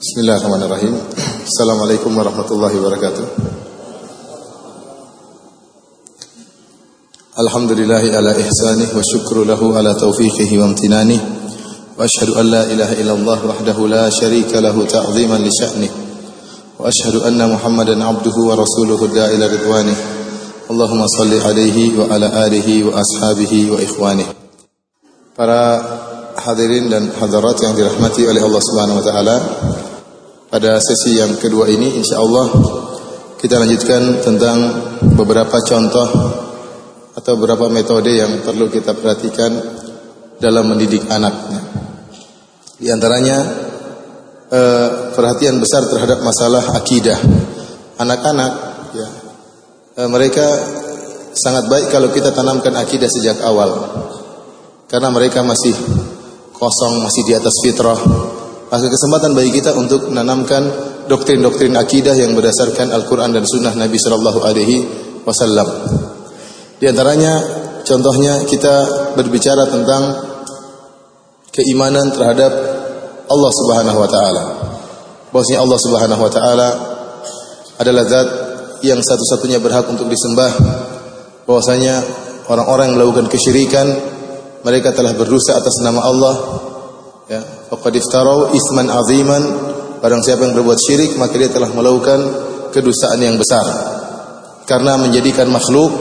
بسم الله الرحمن الرحيم السلام عليكم ورحمة الله وبركاته الحمد لله على إحسانه وشكر له على توفيقه وامتنانه وأشهد أن لا إله إلا الله وحده لا شريك له تعظيما لشأنه وأشهد أن محمدا عبده ورسوله الداعي إلى رضوانه اللهم صل عليه وعلى آله وأصحابه وإخوانه para hadirin dan hadirat yang dirahmati oleh Allah Subhanahu wa Pada sesi yang kedua ini insyaallah kita lanjutkan tentang beberapa contoh atau beberapa metode yang perlu kita perhatikan dalam mendidik anak. Di antaranya eh, perhatian besar terhadap masalah akidah. Anak-anak ya eh, mereka sangat baik kalau kita tanamkan akidah sejak awal. Karena mereka masih kosong, masih di atas fitrah. Maka kesempatan bagi kita untuk menanamkan doktrin-doktrin akidah yang berdasarkan Al-Quran dan Sunnah Nabi Shallallahu Alaihi Wasallam. Di antaranya, contohnya kita berbicara tentang keimanan terhadap Allah Subhanahu Wa Taala. Bahwasanya Allah Subhanahu Wa Taala adalah Zat yang satu-satunya berhak untuk disembah. Bahwasanya orang-orang yang melakukan kesyirikan mereka telah berdosa atas nama Allah ya faqad iftarau isman aziman. Barang siapa yang berbuat syirik maka dia telah melakukan kedustaan yang besar. Karena menjadikan makhluk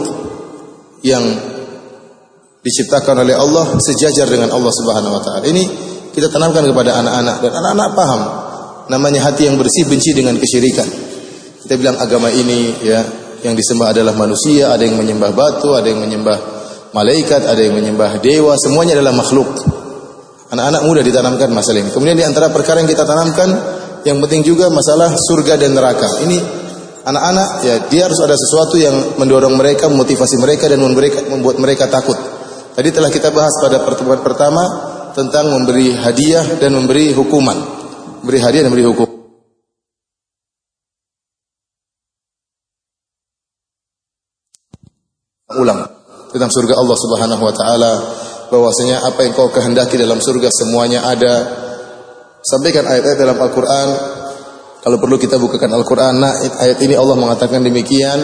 yang diciptakan oleh Allah sejajar dengan Allah Subhanahu wa taala. Ini kita tanamkan kepada anak-anak. Dan anak-anak paham namanya hati yang bersih benci dengan kesyirikan. Kita bilang agama ini ya yang disembah adalah manusia ada yang menyembah batu ada yang menyembah malaikat, ada yang menyembah dewa, semuanya adalah makhluk. Anak-anak muda ditanamkan masalah ini. Kemudian di antara perkara yang kita tanamkan, yang penting juga masalah surga dan neraka. Ini anak-anak ya dia harus ada sesuatu yang mendorong mereka, memotivasi mereka dan membuat mereka takut. Tadi telah kita bahas pada pertemuan pertama tentang memberi hadiah dan memberi hukuman. Memberi hadiah dan memberi hukum. Ulang tentang surga Allah Subhanahu wa taala bahwasanya apa yang kau kehendaki dalam surga semuanya ada. Sampaikan ayat-ayat dalam Al-Qur'an. Kalau perlu kita bukakan Al-Qur'an nah ayat ini Allah mengatakan demikian.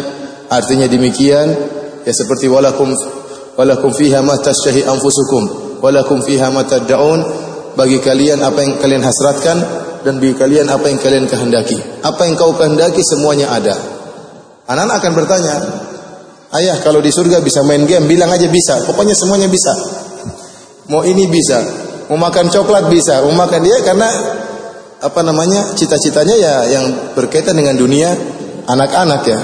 Artinya demikian. Ya seperti walakum walakum fiha ma tashtahi anfusukum walakum fiha ma tad'un. Bagi kalian apa yang kalian hasratkan dan bagi kalian apa yang kalian kehendaki. Apa yang kau kehendaki semuanya ada. Anak-anak akan bertanya Ayah kalau di surga bisa main game, bilang aja bisa. Pokoknya semuanya bisa. Mau ini bisa, mau makan coklat bisa, mau makan dia karena apa namanya cita-citanya ya yang berkaitan dengan dunia anak-anak ya.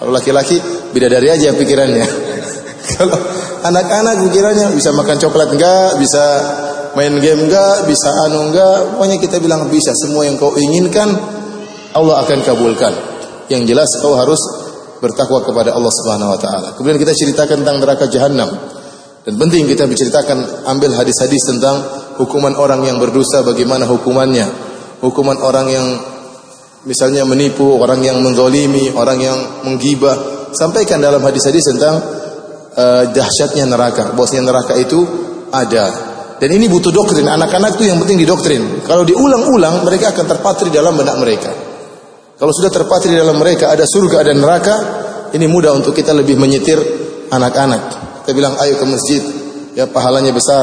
Kalau laki-laki bidadari aja pikirannya. kalau anak-anak pikirannya bisa makan coklat enggak, bisa main game enggak, bisa anu enggak, pokoknya kita bilang bisa. Semua yang kau inginkan Allah akan kabulkan. Yang jelas kau harus bertakwa kepada Allah Subhanahu wa taala. Kemudian kita ceritakan tentang neraka jahanam. Dan penting kita menceritakan ambil hadis-hadis tentang hukuman orang yang berdosa bagaimana hukumannya. Hukuman orang yang misalnya menipu, orang yang menzalimi, orang yang menggibah. Sampaikan dalam hadis-hadis tentang uh, dahsyatnya neraka. Bosnya neraka itu ada. Dan ini butuh doktrin. Anak-anak itu yang penting didoktrin. Kalau diulang-ulang mereka akan terpatri dalam benak mereka. Kalau sudah terpatri dalam mereka ada surga ada neraka, ini mudah untuk kita lebih menyetir anak-anak. Kita bilang ayo ke masjid, ya pahalanya besar,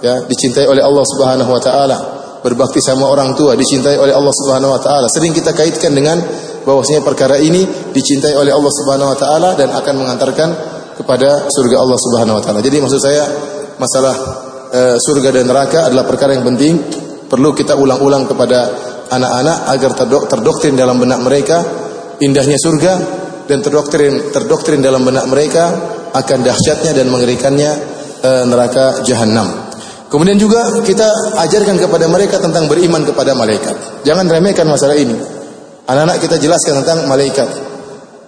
ya dicintai oleh Allah Subhanahu wa taala. Berbakti sama orang tua dicintai oleh Allah Subhanahu wa taala. Sering kita kaitkan dengan bahwasanya perkara ini dicintai oleh Allah Subhanahu wa taala dan akan mengantarkan kepada surga Allah Subhanahu wa taala. Jadi maksud saya masalah e, surga dan neraka adalah perkara yang penting perlu kita ulang-ulang kepada anak-anak agar terdoktrin dalam benak mereka indahnya surga dan terdoktrin terdoktrin dalam benak mereka akan dahsyatnya dan mengerikannya e, neraka jahanam. Kemudian juga kita ajarkan kepada mereka tentang beriman kepada malaikat. Jangan remehkan masalah ini. Anak-anak kita jelaskan tentang malaikat.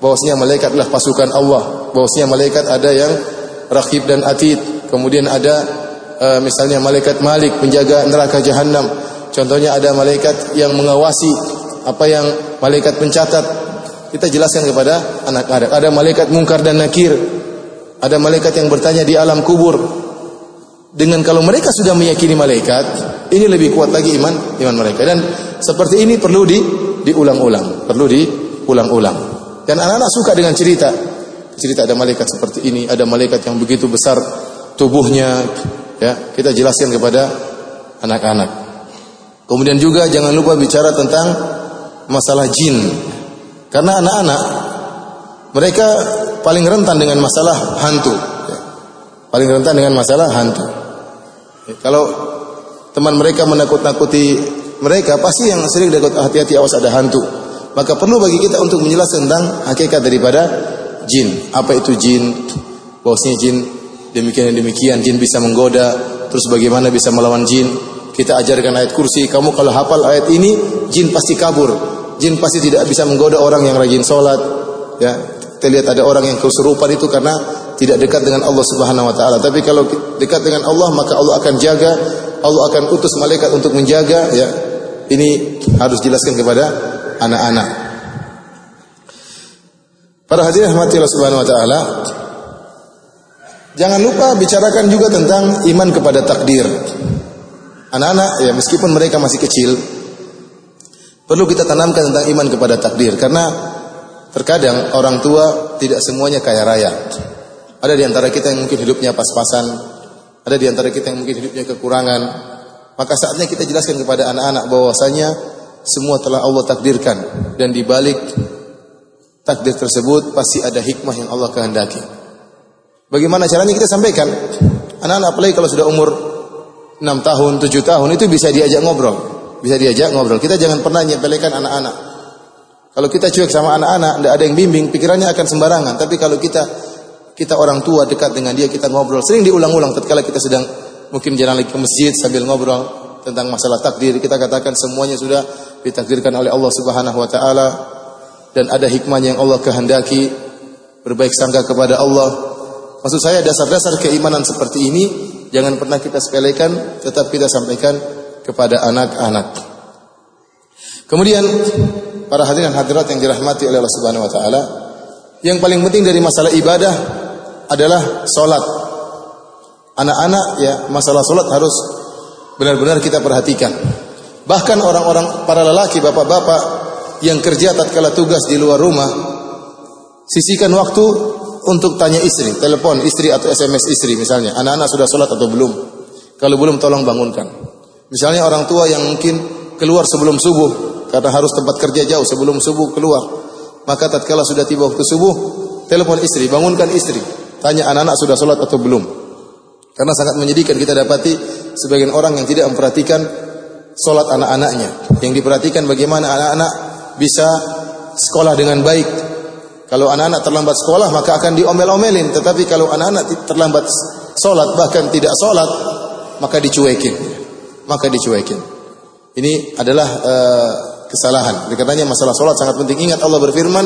Bahwasanya malaikat adalah pasukan Allah. Bahwasanya malaikat ada yang rakib dan atid. Kemudian ada e, misalnya malaikat Malik menjaga neraka jahanam. Contohnya ada malaikat yang mengawasi apa yang malaikat pencatat. Kita jelaskan kepada anak-anak. Ada malaikat mungkar dan nakir. Ada malaikat yang bertanya di alam kubur. dengan kalau mereka sudah meyakini malaikat, ini lebih kuat lagi iman iman mereka. Dan seperti ini perlu di diulang-ulang, perlu diulang-ulang. Dan anak-anak suka dengan cerita. Cerita ada malaikat seperti ini, ada malaikat yang begitu besar tubuhnya, ya. Kita jelaskan kepada anak-anak. Kemudian juga jangan lupa bicara tentang masalah jin. Karena anak-anak mereka paling rentan dengan masalah hantu. Ya. Paling rentan dengan masalah hantu. Ya, kalau teman mereka menakut-nakuti mereka, pasti yang sering takut hati-hati awas ada hantu. Maka perlu bagi kita untuk menjelaskan tentang hakikat daripada jin. Apa itu jin? Bahwasanya jin demikian dan demikian, jin bisa menggoda, terus bagaimana bisa melawan jin? Kita ajarkan ayat kursi, kamu kalau hafal ayat ini, jin pasti kabur. Jin pasti tidak bisa menggoda orang yang rajin sholat. Ya, kita lihat ada orang yang kesurupan itu karena tidak dekat dengan Allah Subhanahu wa taala. Tapi kalau dekat dengan Allah, maka Allah akan jaga, Allah akan utus malaikat untuk menjaga ya. Ini harus jelaskan kepada anak-anak. Para hadirin rahmati Allah Subhanahu wa taala, jangan lupa bicarakan juga tentang iman kepada takdir. Anak-anak ya meskipun mereka masih kecil, perlu kita tanamkan tentang iman kepada takdir karena terkadang orang tua tidak semuanya kaya raya. Ada di antara kita yang mungkin hidupnya pas-pasan, ada di antara kita yang mungkin hidupnya kekurangan. Maka saatnya kita jelaskan kepada anak-anak bahwasanya semua telah Allah takdirkan dan di balik takdir tersebut pasti ada hikmah yang Allah kehendaki. Bagaimana caranya kita sampaikan? Anak-anak apalagi kalau sudah umur 6 tahun, 7 tahun itu bisa diajak ngobrol. Bisa diajak ngobrol. Kita jangan pernah nyepelekan anak-anak. Kalau kita cuek sama anak-anak, tidak ada yang bimbing, pikirannya akan sembarangan. Tapi kalau kita kita orang tua dekat dengan dia, kita ngobrol, sering diulang-ulang tatkala kita sedang mungkin jalan lagi ke masjid sambil ngobrol tentang masalah takdir, kita katakan semuanya sudah ditakdirkan oleh Allah Subhanahu wa taala dan ada hikmahnya yang Allah kehendaki berbaik sangka kepada Allah. Maksud saya dasar-dasar keimanan seperti ini jangan pernah kita sepelekan, tetap kita sampaikan kepada anak-anak. Kemudian para hadirin hadirat yang dirahmati oleh Allah Subhanahu wa taala, yang paling penting dari masalah ibadah adalah solat. Anak-anak ya masalah solat harus benar-benar kita perhatikan. Bahkan orang-orang para lelaki, bapak-bapak yang kerja tatkala tugas di luar rumah, sisihkan waktu untuk tanya istri, telepon istri atau SMS istri misalnya. Anak-anak sudah sholat atau belum? Kalau belum tolong bangunkan. Misalnya orang tua yang mungkin keluar sebelum subuh karena harus tempat kerja jauh sebelum subuh keluar. Maka tatkala sudah tiba waktu subuh, telepon istri, bangunkan istri. Tanya anak-anak sudah sholat atau belum. Karena sangat menyedihkan kita dapati sebagian orang yang tidak memperhatikan sholat anak-anaknya. Yang diperhatikan bagaimana anak-anak bisa sekolah dengan baik. Kalau anak-anak terlambat sekolah maka akan diomel-omelin. Tetapi kalau anak-anak terlambat sholat bahkan tidak sholat maka dicuekin. Maka dicuekin. Ini adalah uh, kesalahan. Karenanya masalah sholat sangat penting. Ingat Allah berfirman,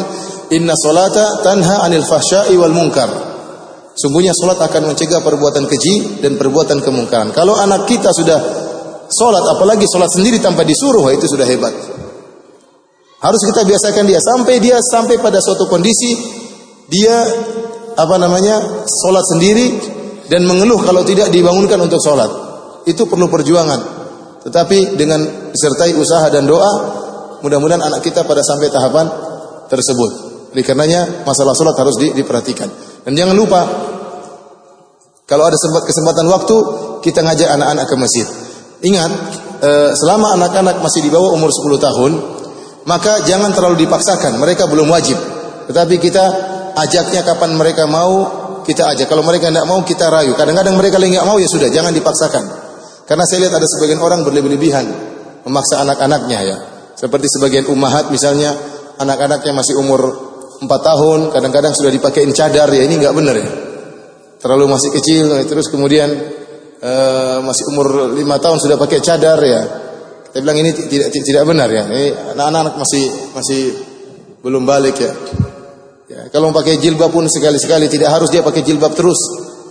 Inna sholata tanha anil fahsyai wal munkar. Sungguhnya sholat akan mencegah perbuatan keji dan perbuatan kemungkaran. Kalau anak kita sudah Sholat, apalagi sholat sendiri tanpa disuruh, itu sudah hebat. Harus kita biasakan dia sampai dia sampai pada suatu kondisi dia apa namanya sholat sendiri dan mengeluh kalau tidak dibangunkan untuk sholat. Itu perlu perjuangan. Tetapi dengan disertai usaha dan doa, mudah-mudahan anak kita pada sampai tahapan tersebut. Oleh karenanya masalah sholat harus di, diperhatikan. Dan jangan lupa kalau ada kesempatan waktu kita ngajak anak-anak ke masjid. Ingat, eh, selama anak-anak masih di bawah umur 10 tahun, maka jangan terlalu dipaksakan. Mereka belum wajib. Tetapi kita ajaknya kapan mereka mau, kita ajak. Kalau mereka tidak mau, kita rayu. Kadang-kadang mereka lagi nggak mau, ya sudah, jangan dipaksakan. Karena saya lihat ada sebagian orang berlebih-lebihan memaksa anak-anaknya ya. Seperti sebagian ummahat misalnya, anak-anaknya masih umur 4 tahun, kadang-kadang sudah dipakein cadar ya, ini nggak benar ya. Terlalu masih kecil, terus kemudian uh, masih umur lima tahun sudah pakai cadar ya. Kita bilang ini tidak tidak benar ya. Ini anak-anak masih masih belum balik ya. ya kalau pakai jilbab pun sekali-sekali tidak harus dia pakai jilbab terus.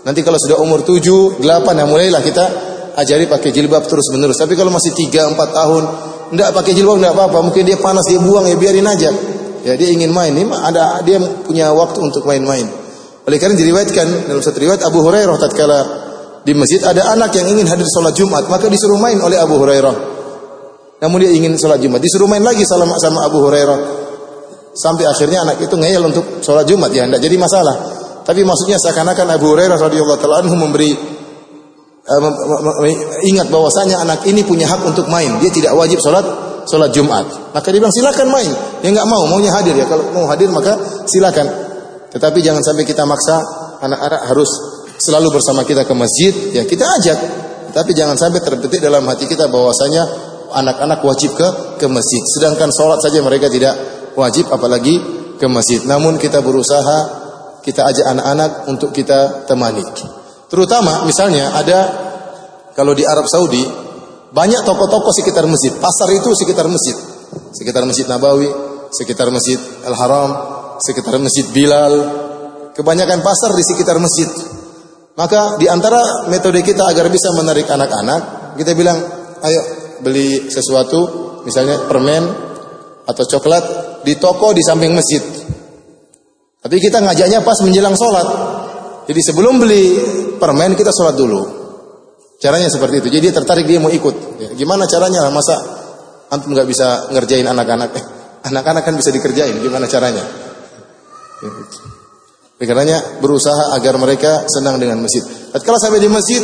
Nanti kalau sudah umur 7, 8 ya mulailah kita ajari pakai jilbab terus menerus. Tapi kalau masih 3, 4 tahun enggak pakai jilbab enggak apa-apa. Mungkin dia panas dia buang ya biarin aja. Ya dia ingin main. Ini ada dia punya waktu untuk main-main. Oleh karena diriwayatkan dalam satu riwayat Abu Hurairah tatkala di masjid ada anak yang ingin hadir sholat Jumat, maka disuruh main oleh Abu Hurairah. Namun dia ingin sholat Jumat, disuruh main lagi sama sama Abu Hurairah. Sampai akhirnya anak itu ngeyel untuk sholat Jumat ya, tidak jadi masalah. Tapi maksudnya seakan-akan Abu Hurairah radhiyallahu taala anhu memberi ingat bahwasanya anak ini punya hak untuk main. Dia tidak wajib sholat sholat Jumat. Maka dia bilang silakan main. Dia nggak mau, maunya hadir ya. Kalau mau hadir maka silakan. Tetapi jangan sampai kita maksa anak-anak harus selalu bersama kita ke masjid, ya kita ajak. Tapi jangan sampai terbetik dalam hati kita bahwasanya anak-anak wajib ke ke masjid. Sedangkan sholat saja mereka tidak wajib, apalagi ke masjid. Namun kita berusaha kita ajak anak-anak untuk kita temani. Terutama misalnya ada kalau di Arab Saudi banyak toko-toko sekitar masjid. Pasar itu sekitar masjid. Sekitar Masjid Nabawi, sekitar Masjid Al-Haram, sekitar Masjid Bilal. Kebanyakan pasar di sekitar masjid. Maka di antara metode kita agar bisa menarik anak-anak, kita bilang, ayo beli sesuatu, misalnya permen atau coklat di toko di samping masjid. Tapi kita ngajaknya pas menjelang sholat. Jadi sebelum beli permen kita sholat dulu. Caranya seperti itu. Jadi dia tertarik dia mau ikut. Ya, gimana caranya? Masa antum nggak bisa ngerjain anak-anak? Eh, anak-anak kan bisa dikerjain. Gimana caranya? Ya, karenanya berusaha agar mereka senang dengan masjid. Kalau sampai di masjid,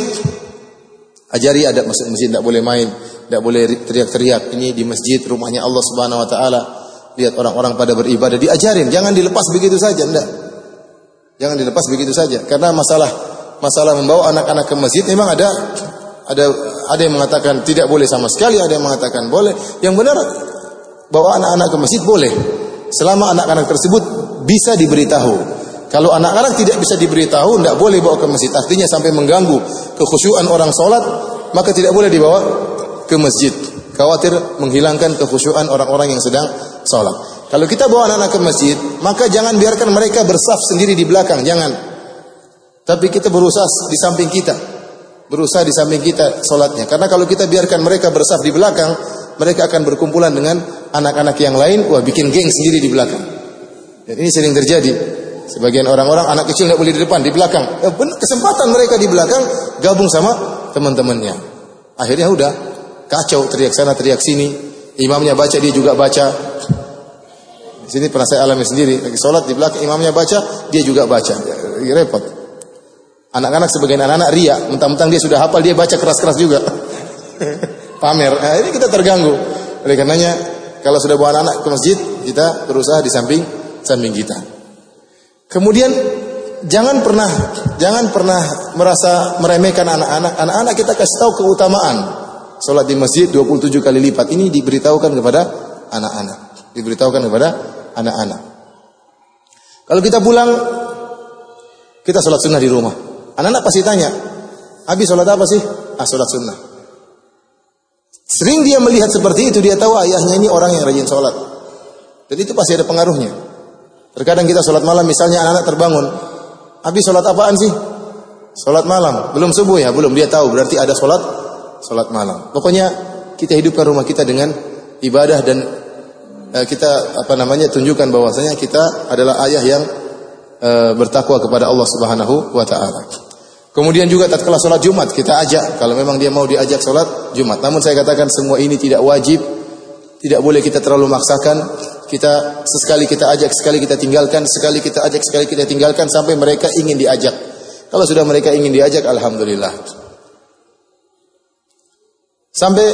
ajari ada masjid masjid tidak boleh main, tidak boleh teriak-teriak. Ini di masjid rumahnya Allah Subhanahu Wa Taala. Lihat orang-orang pada beribadah, diajarin. Jangan dilepas begitu saja, tidak. Jangan dilepas begitu saja. Karena masalah masalah membawa anak-anak ke masjid memang ada ada ada yang mengatakan tidak boleh sama sekali, ada yang mengatakan boleh. Yang benar bawa anak-anak ke masjid boleh selama anak-anak tersebut bisa diberitahu kalau anak-anak tidak bisa diberitahu, tidak boleh bawa ke masjid. Artinya sampai mengganggu kekhusyuan orang sholat, maka tidak boleh dibawa ke masjid. Khawatir menghilangkan kekhusyuan orang-orang yang sedang sholat. Kalau kita bawa anak-anak ke masjid, maka jangan biarkan mereka bersaf sendiri di belakang. Jangan. Tapi kita berusaha di samping kita. Berusaha di samping kita sholatnya. Karena kalau kita biarkan mereka bersaf di belakang, mereka akan berkumpulan dengan anak-anak yang lain. Wah, bikin geng sendiri di belakang. Dan ini sering terjadi. Sebagian orang-orang anak kecil tidak boleh di depan, di belakang. Eh, kesempatan mereka di belakang gabung sama teman-temannya. Akhirnya udah kacau, teriak sana, teriak sini. Imamnya baca, dia juga baca. Sini pernah saya alami sendiri. Lagi sholat di belakang, imamnya baca, dia juga baca. Ya, repot. Anak-anak sebagian anak-anak ria, mentang-mentang dia sudah hafal, dia baca keras-keras juga. Pamer. Nah, ini kita terganggu. Oleh karenanya, kalau sudah bawa anak-anak ke masjid, kita berusaha di samping samping kita. Kemudian jangan pernah jangan pernah merasa meremehkan anak-anak. Anak-anak kita kasih tahu keutamaan. Salat di masjid 27 kali lipat ini diberitahukan kepada anak-anak. Diberitahukan kepada anak-anak. Kalau kita pulang kita sholat sunnah di rumah. Anak-anak pasti tanya, Abi sholat apa sih? Ah sholat sunnah. Sering dia melihat seperti itu, dia tahu ayahnya ini orang yang rajin sholat. Dan itu pasti ada pengaruhnya. Terkadang kita sholat malam, misalnya anak-anak terbangun. Habis sholat apaan sih? Sholat malam. Belum subuh ya? Belum. Dia tahu berarti ada sholat, sholat malam. Pokoknya kita hidupkan rumah kita dengan ibadah dan kita apa namanya tunjukkan bahwasanya kita adalah ayah yang uh, bertakwa kepada Allah Subhanahu wa taala. Kemudian juga tatkala sholat Jumat kita ajak kalau memang dia mau diajak sholat Jumat. Namun saya katakan semua ini tidak wajib, tidak boleh kita terlalu maksakan kita sesekali kita ajak, sekali kita tinggalkan, sekali kita ajak, sekali kita tinggalkan sampai mereka ingin diajak. Kalau sudah mereka ingin diajak, alhamdulillah. Sampai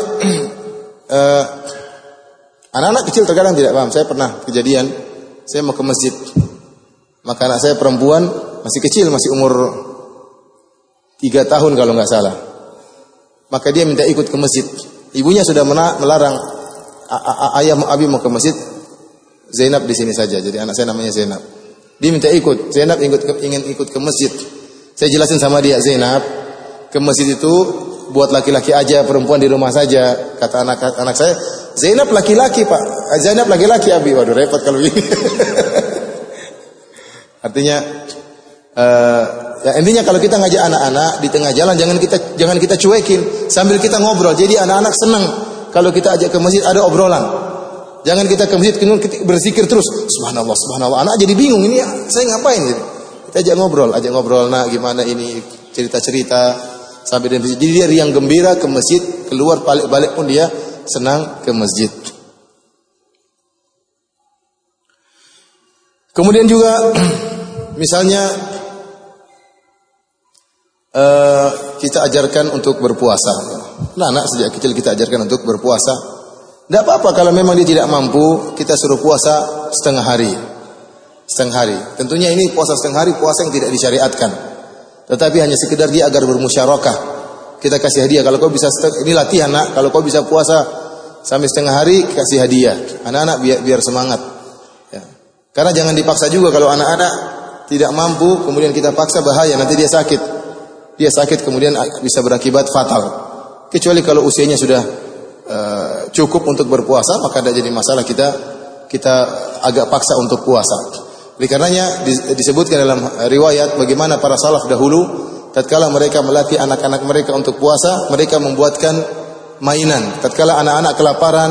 uh, anak-anak kecil terkadang tidak paham. Saya pernah kejadian, saya mau ke masjid, maka anak saya perempuan masih kecil, masih umur tiga tahun kalau nggak salah. Maka dia minta ikut ke masjid. Ibunya sudah melarang ayah Abi mau ke masjid, Zainab di sini saja. Jadi anak saya namanya Zainab. Dia minta ikut. Zainab ikut ingin ikut ke masjid. Saya jelasin sama dia, Zainab, ke masjid itu buat laki-laki aja, perempuan di rumah saja. Kata anak anak saya, Zainab laki-laki pak, Zainab laki-laki abi. Waduh repot kalau ini. Artinya, uh, ya intinya kalau kita ngajak anak-anak di tengah jalan jangan kita jangan kita cuekin sambil kita ngobrol. Jadi anak-anak senang kalau kita ajak ke masjid ada obrolan. Jangan kita ke masjid kemudian berzikir terus. Subhanallah, subhanallah. Anak jadi bingung ini saya ngapain gitu. Kita ajak ngobrol, ajak ngobrol nak gimana ini cerita-cerita. sampai di masjid. Jadi dia riang gembira ke masjid, keluar balik-balik pun dia senang ke masjid. Kemudian juga misalnya uh, kita ajarkan untuk berpuasa. Nah, anak sejak kecil kita ajarkan untuk berpuasa. Tidak apa-apa kalau memang dia tidak mampu, kita suruh puasa setengah hari. Setengah hari. Tentunya ini puasa setengah hari, puasa yang tidak disyariatkan. Tetapi hanya sekedar dia agar bermusyarakah. Kita kasih hadiah. Kalau kau bisa ini latihan nak. Kalau kau bisa puasa sampai setengah hari kasih hadiah. Anak-anak biar, biar semangat. Ya. Karena jangan dipaksa juga kalau anak-anak tidak mampu kemudian kita paksa bahaya nanti dia sakit. Dia sakit kemudian bisa berakibat fatal. Kecuali kalau usianya sudah uh, cukup untuk berpuasa maka tidak jadi masalah kita kita agak paksa untuk puasa. Oleh karenanya disebutkan dalam riwayat bagaimana para salaf dahulu tatkala mereka melatih anak-anak mereka untuk puasa, mereka membuatkan mainan. Tatkala anak-anak kelaparan,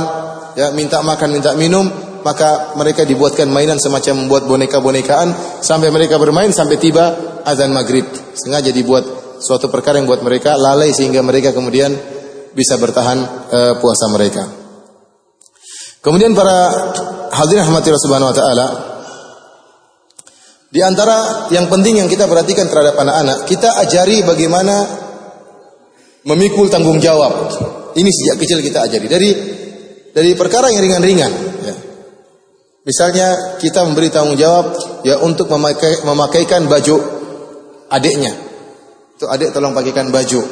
ya minta makan, minta minum, maka mereka dibuatkan mainan semacam membuat boneka-bonekaan sampai mereka bermain sampai tiba azan maghrib. Sengaja dibuat suatu perkara yang buat mereka lalai sehingga mereka kemudian bisa bertahan uh, puasa mereka. Kemudian para hadirin rahmatillah subhanahu wa taala, di antara yang penting yang kita perhatikan terhadap anak-anak, kita ajari bagaimana memikul tanggung jawab. Ini sejak kecil kita ajari dari dari perkara yang ringan-ringan. Ya. Misalnya kita memberi tanggung jawab ya untuk memakai, memakaikan baju adiknya. Itu adik tolong pakaikan baju.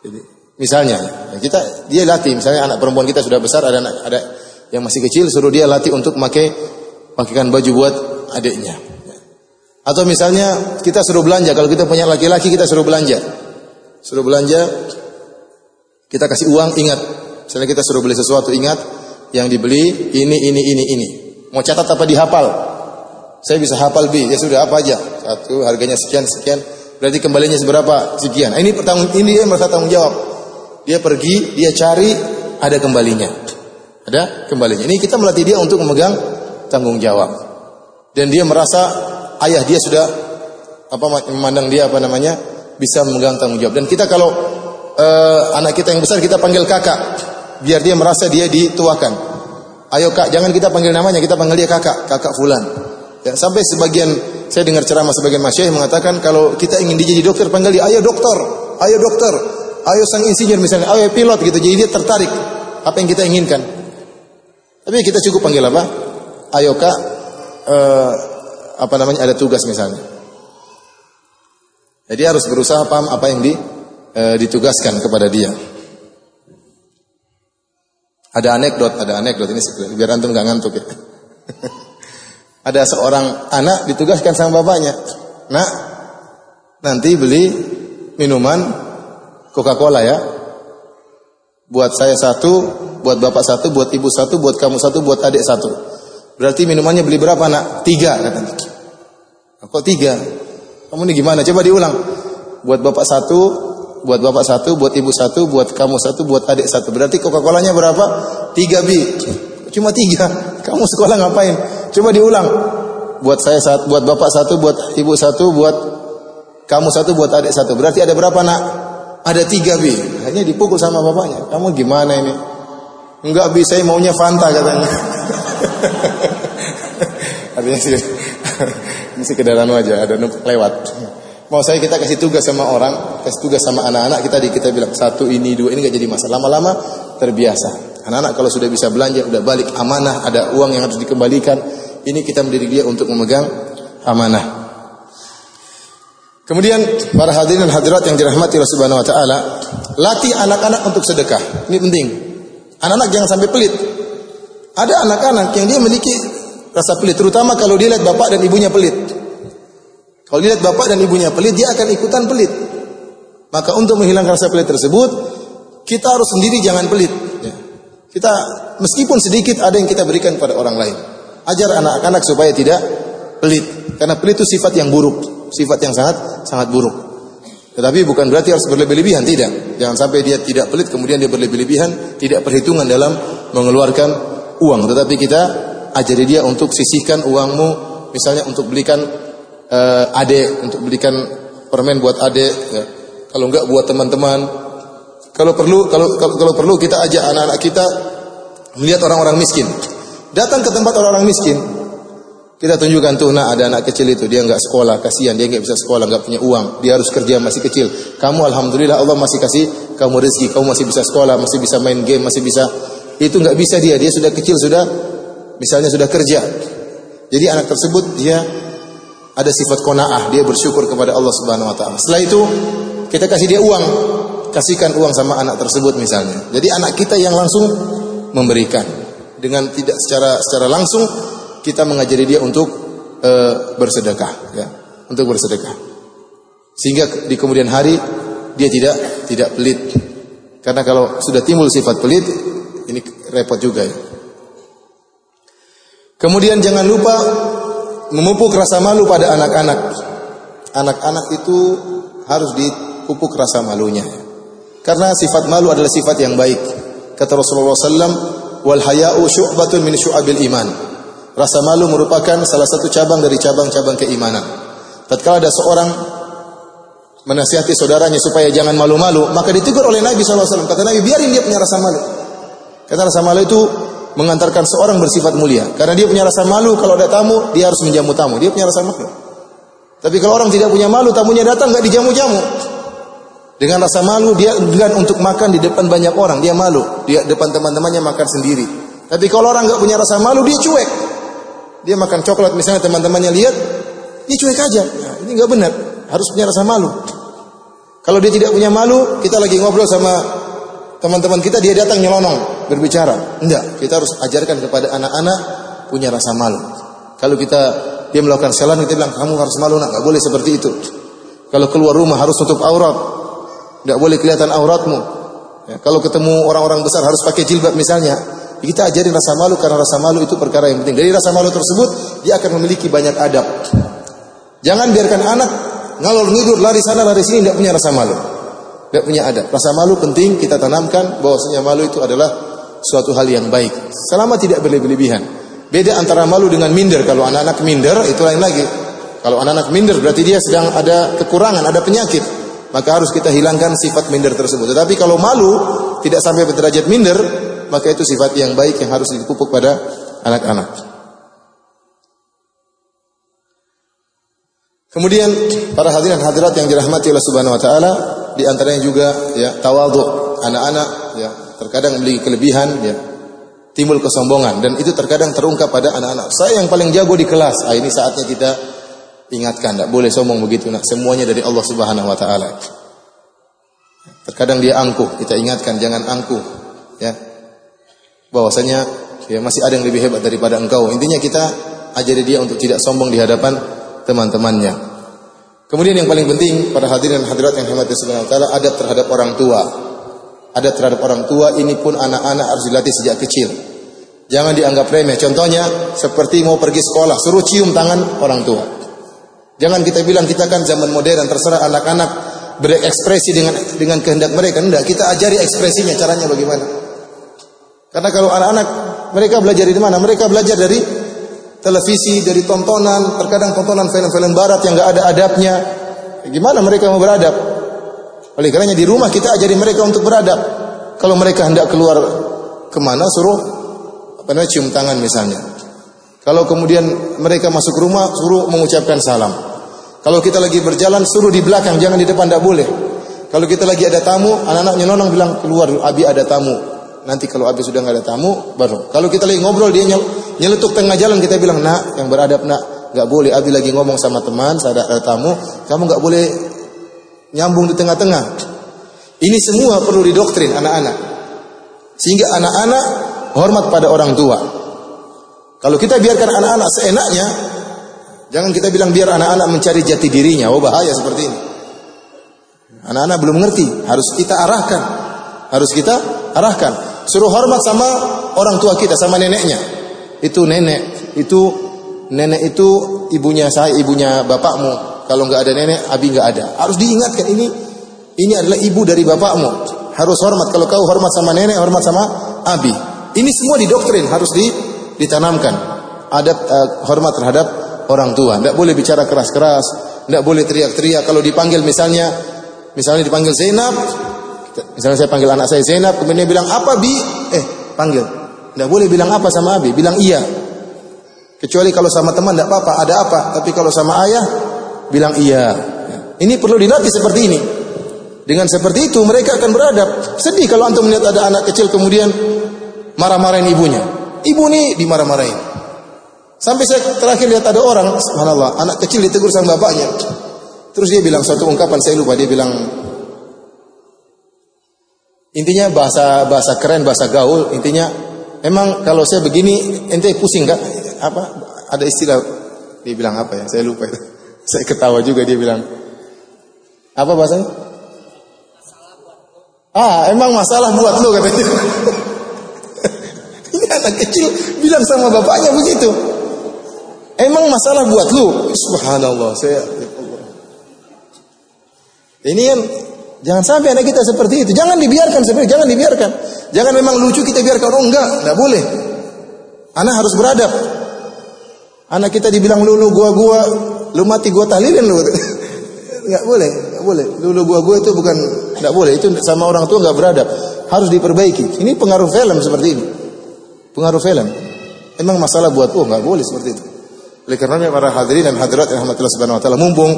Jadi, misalnya ya kita dia latih misalnya anak perempuan kita sudah besar ada anak ada yang masih kecil suruh dia latih untuk memakai pakaikan baju buat adiknya. Atau misalnya kita suruh belanja, kalau kita punya laki-laki kita suruh belanja. Suruh belanja, kita kasih uang, ingat. Misalnya kita suruh beli sesuatu, ingat yang dibeli ini, ini, ini, ini. Mau catat apa dihafal? Saya bisa hafal bi, ya sudah apa aja. Satu, harganya sekian, sekian. Berarti kembalinya seberapa? Sekian. Ini pertanggung, ini dia merasa tanggung jawab. Dia pergi, dia cari, ada kembalinya. Ada kembalinya. Ini kita melatih dia untuk memegang tanggung jawab dan dia merasa ayah dia sudah apa memandang dia apa namanya bisa memegang tanggung jawab. Dan kita kalau uh, anak kita yang besar kita panggil kakak. Biar dia merasa dia dituakan. Ayo kak jangan kita panggil namanya kita panggil dia kakak. Kakak fulan. Ya, sampai sebagian saya dengar ceramah sebagian masyayikh mengatakan kalau kita ingin dia jadi dokter panggil dia ayo dokter. Ayo dokter. Ayo sang insinyur misalnya. Ayo pilot gitu. Jadi dia tertarik apa yang kita inginkan. Tapi kita cukup panggil apa? Ayo kak uh, apa namanya ada tugas misalnya. Jadi harus berusaha paham apa yang di, uh, ditugaskan kepada dia. Ada anekdot, ada anekdot ini biar antum nggak ngantuk ya. ada seorang anak ditugaskan sama bapaknya, nak nanti beli minuman Coca-Cola ya. Buat saya satu, buat bapak satu, buat ibu satu, buat kamu satu, buat adik satu. Berarti minumannya beli berapa nak? Tiga katanya. Kok tiga? Kamu ini gimana? Coba diulang. Buat bapak satu, buat bapak satu, buat ibu satu, buat kamu satu, buat adik satu. Berarti Coca-Colanya berapa? Tiga bi. Cuma tiga. Kamu sekolah ngapain? Coba diulang. Buat saya satu, buat bapak satu, buat ibu satu, buat kamu satu, buat adik satu. Berarti ada berapa nak? Ada tiga bi. Hanya dipukul sama bapaknya. Kamu gimana ini? Enggak bi, saya maunya Fanta katanya. Artinya sih ini sekedar anu aja, ada lewat. Mau saya kita kasih tugas sama orang, kasih tugas sama anak-anak kita di kita bilang satu ini dua ini gak jadi masalah. Lama-lama terbiasa. Anak-anak kalau sudah bisa belanja, udah balik amanah, ada uang yang harus dikembalikan. Ini kita mendidik dia untuk memegang amanah. Kemudian para hadirin dan hadirat yang dirahmati Allah Subhanahu wa taala, latih anak-anak untuk sedekah. Ini penting. Anak-anak jangan sampai pelit. Ada anak-anak yang dia memiliki rasa pelit, terutama kalau dia lihat bapak dan ibunya pelit. Kalau dia lihat bapak dan ibunya pelit, dia akan ikutan pelit. Maka untuk menghilangkan rasa pelit tersebut, kita harus sendiri jangan pelit. Ya. Kita meskipun sedikit ada yang kita berikan kepada orang lain. Ajar anak-anak supaya tidak pelit, karena pelit itu sifat yang buruk, sifat yang sangat sangat buruk. Tetapi bukan berarti harus berlebih-lebihan, tidak. Jangan sampai dia tidak pelit kemudian dia berlebih-lebihan, tidak perhitungan dalam mengeluarkan uang, tetapi kita ajari dia untuk sisihkan uangmu, misalnya untuk belikan uh, adek, untuk belikan permen buat adek, ya. Kalau enggak buat teman-teman. Kalau perlu kalau, kalau kalau perlu kita ajak anak-anak kita melihat orang-orang miskin. Datang ke tempat orang-orang miskin. Kita tunjukkan tuh, nah ada anak kecil itu dia enggak sekolah, kasihan dia enggak bisa sekolah, enggak punya uang, dia harus kerja masih kecil. Kamu alhamdulillah Allah masih kasih kamu rezeki, kamu masih bisa sekolah, masih bisa main game, masih bisa itu enggak bisa dia, dia sudah kecil sudah misalnya sudah kerja. Jadi anak tersebut dia ada sifat kona'ah, dia bersyukur kepada Allah Subhanahu wa taala. Setelah itu kita kasih dia uang, kasihkan uang sama anak tersebut misalnya. Jadi anak kita yang langsung memberikan dengan tidak secara secara langsung kita mengajari dia untuk e, bersedekah ya, untuk bersedekah. Sehingga di kemudian hari dia tidak tidak pelit. Karena kalau sudah timbul sifat pelit ini repot juga ya. Kemudian jangan lupa memupuk rasa malu pada anak-anak. Anak-anak itu harus dipupuk rasa malunya. Karena sifat malu adalah sifat yang baik. Kata Rasulullah SAW, wal haya'u syu'batun min syu'abil iman. Rasa malu merupakan salah satu cabang dari cabang-cabang keimanan. Tatkala ada seorang menasihati saudaranya supaya jangan malu-malu, maka ditegur oleh Nabi SAW. Kata Nabi, biarin dia punya rasa malu. Kata rasa malu itu mengantarkan seorang bersifat mulia. Karena dia punya rasa malu kalau ada tamu, dia harus menjamu tamu. Dia punya rasa malu. Tapi kalau orang tidak punya malu, tamunya datang nggak dijamu-jamu. Dengan rasa malu dia enggan untuk makan di depan banyak orang, dia malu. Dia depan teman-temannya makan sendiri. Tapi kalau orang nggak punya rasa malu, dia cuek. Dia makan coklat misalnya teman-temannya lihat, dia cuek aja. Nah, ini nggak benar. Harus punya rasa malu. Kalau dia tidak punya malu, kita lagi ngobrol sama teman-teman kita, dia datang nyelonong berbicara. Enggak, kita harus ajarkan kepada anak-anak punya rasa malu. Kalau kita dia melakukan kesalahan kita bilang kamu harus malu nak, nggak boleh seperti itu. Kalau keluar rumah harus tutup aurat. Tidak boleh kelihatan auratmu. Ya, kalau ketemu orang-orang besar harus pakai jilbab misalnya. Kita ajarin rasa malu karena rasa malu itu perkara yang penting. Dari rasa malu tersebut dia akan memiliki banyak adab. Jangan biarkan anak ngalor ngidur lari sana lari sini tidak punya rasa malu. Tidak punya adab. Rasa malu penting kita tanamkan bahwasanya malu itu adalah suatu hal yang baik. Selama tidak berlebihan. Beda antara malu dengan minder. Kalau anak-anak minder itu lain lagi. Kalau anak-anak minder berarti dia sedang ada kekurangan, ada penyakit maka harus kita hilangkan sifat minder tersebut. Tetapi kalau malu tidak sampai derajat minder, maka itu sifat yang baik yang harus dipupuk pada anak-anak. Kemudian para hadirin hadirat yang dirahmati oleh Subhanahu wa taala, di antaranya juga ya tawadhu. Anak-anak ya terkadang memiliki kelebihan ya timbul kesombongan dan itu terkadang terungkap pada anak-anak. Saya yang paling jago di kelas. Ah, ini saatnya kita Ingatkan, tidak boleh sombong begitu. Nak semuanya dari Allah Subhanahu Wa Taala. Terkadang dia angkuh, kita ingatkan jangan angkuh, ya. Bahwasanya ya masih ada yang lebih hebat daripada engkau. Intinya kita ajari dia untuk tidak sombong di hadapan teman-temannya. Kemudian yang paling penting pada hadirin dan hadirat yang hormati subhanahu wa taala adab terhadap orang tua. Adab terhadap orang tua ini pun anak-anak harus dilatih sejak kecil. Jangan dianggap remeh. Contohnya seperti mau pergi sekolah, suruh cium tangan orang tua. Jangan kita bilang kita kan zaman modern terserah anak-anak berekspresi dengan dengan kehendak mereka. Tidak, kita ajari ekspresinya caranya bagaimana. Karena kalau anak-anak mereka belajar di mana? Mereka belajar dari televisi, dari tontonan, terkadang tontonan film-film barat yang enggak ada adabnya. Gimana mereka mau beradab? Oleh karenanya di rumah kita ajari mereka untuk beradab. Kalau mereka hendak keluar ke mana suruh apa namanya cium tangan misalnya. Kalau kemudian mereka masuk rumah suruh mengucapkan salam. Kalau kita lagi berjalan suruh di belakang, jangan di depan tidak boleh. Kalau kita lagi ada tamu, anak-anak nyelonong bilang keluar, Abi ada tamu. Nanti kalau Abi sudah nggak ada tamu, baru. Kalau kita lagi ngobrol dia nyel, nyeletuk tengah jalan kita bilang nak, yang beradab nak, nggak boleh. Abi lagi ngomong sama teman, saya ada, tamu, kamu nggak boleh nyambung di tengah-tengah. Ini semua perlu didoktrin anak-anak. Sehingga anak-anak hormat pada orang tua. Kalau kita biarkan anak-anak seenaknya, Jangan kita bilang biar anak-anak mencari jati dirinya. Oh bahaya seperti ini. Anak-anak belum mengerti. Harus kita arahkan. Harus kita arahkan. Suruh hormat sama orang tua kita, sama neneknya. Itu nenek. Itu nenek itu ibunya saya, ibunya bapakmu. Kalau nggak ada nenek, abi nggak ada. Harus diingatkan ini. Ini adalah ibu dari bapakmu. Harus hormat. Kalau kau hormat sama nenek, hormat sama abi. Ini semua didoktrin, harus ditanamkan. Adab uh, hormat terhadap orang tua. Tidak boleh bicara keras-keras, tidak boleh teriak-teriak. Kalau dipanggil misalnya misalnya dipanggil Zainab, misalnya saya panggil anak saya Zainab, kemudian dia bilang apa bi? Eh, panggil. Tidak boleh bilang apa sama abi, bilang iya. Kecuali kalau sama teman tidak apa-apa, ada apa. Tapi kalau sama ayah, bilang iya. Ini perlu dilatih seperti ini. Dengan seperti itu mereka akan beradab. Sedih kalau antum melihat ada anak kecil kemudian marah-marahin ibunya. Ibu nih dimarah-marahin. Sampai saya terakhir lihat ada orang, subhanallah, anak kecil ditegur sama bapaknya. Terus dia bilang suatu ungkapan saya lupa, dia bilang intinya bahasa bahasa keren, bahasa gaul, intinya emang kalau saya begini ente pusing enggak? Apa ada istilah dia bilang apa ya? Saya lupa itu. Saya ketawa juga dia bilang apa bahasanya? Ah, emang masalah buat lu katanya. Ini anak kecil bilang sama bapaknya begitu. Emang masalah buat lu. Subhanallah, saya Ini kan jangan sampai anak kita seperti itu. Jangan dibiarkan seperti jangan dibiarkan. Jangan memang lucu kita biarkan oh enggak, enggak boleh. Anak harus beradab. Anak kita dibilang lulu gua gua, lu mati gua tahlilin lu. Enggak boleh, enggak boleh. Lulu gua gua itu bukan enggak boleh. Itu sama orang tua enggak beradab. Harus diperbaiki. Ini pengaruh film seperti ini. Pengaruh film. Emang masalah buat oh enggak boleh seperti itu. Oleh karenanya para hadirin dan hadirat yang rahmatillah subhanahu wa taala mumpung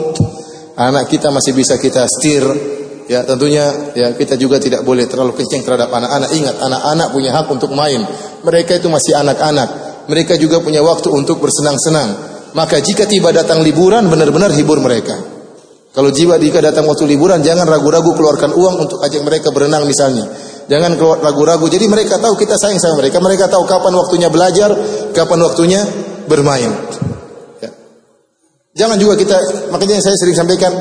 anak kita masih bisa kita setir ya tentunya ya kita juga tidak boleh terlalu kenceng terhadap anak-anak ingat anak-anak punya hak untuk main mereka itu masih anak-anak mereka juga punya waktu untuk bersenang-senang maka jika tiba datang liburan benar-benar hibur mereka kalau jiwa jika datang waktu liburan, jangan ragu-ragu keluarkan uang untuk ajak mereka berenang misalnya. Jangan ragu-ragu. Jadi mereka tahu kita sayang sama mereka. Mereka tahu kapan waktunya belajar, kapan waktunya bermain. Ya. Jangan juga kita, makanya saya sering sampaikan,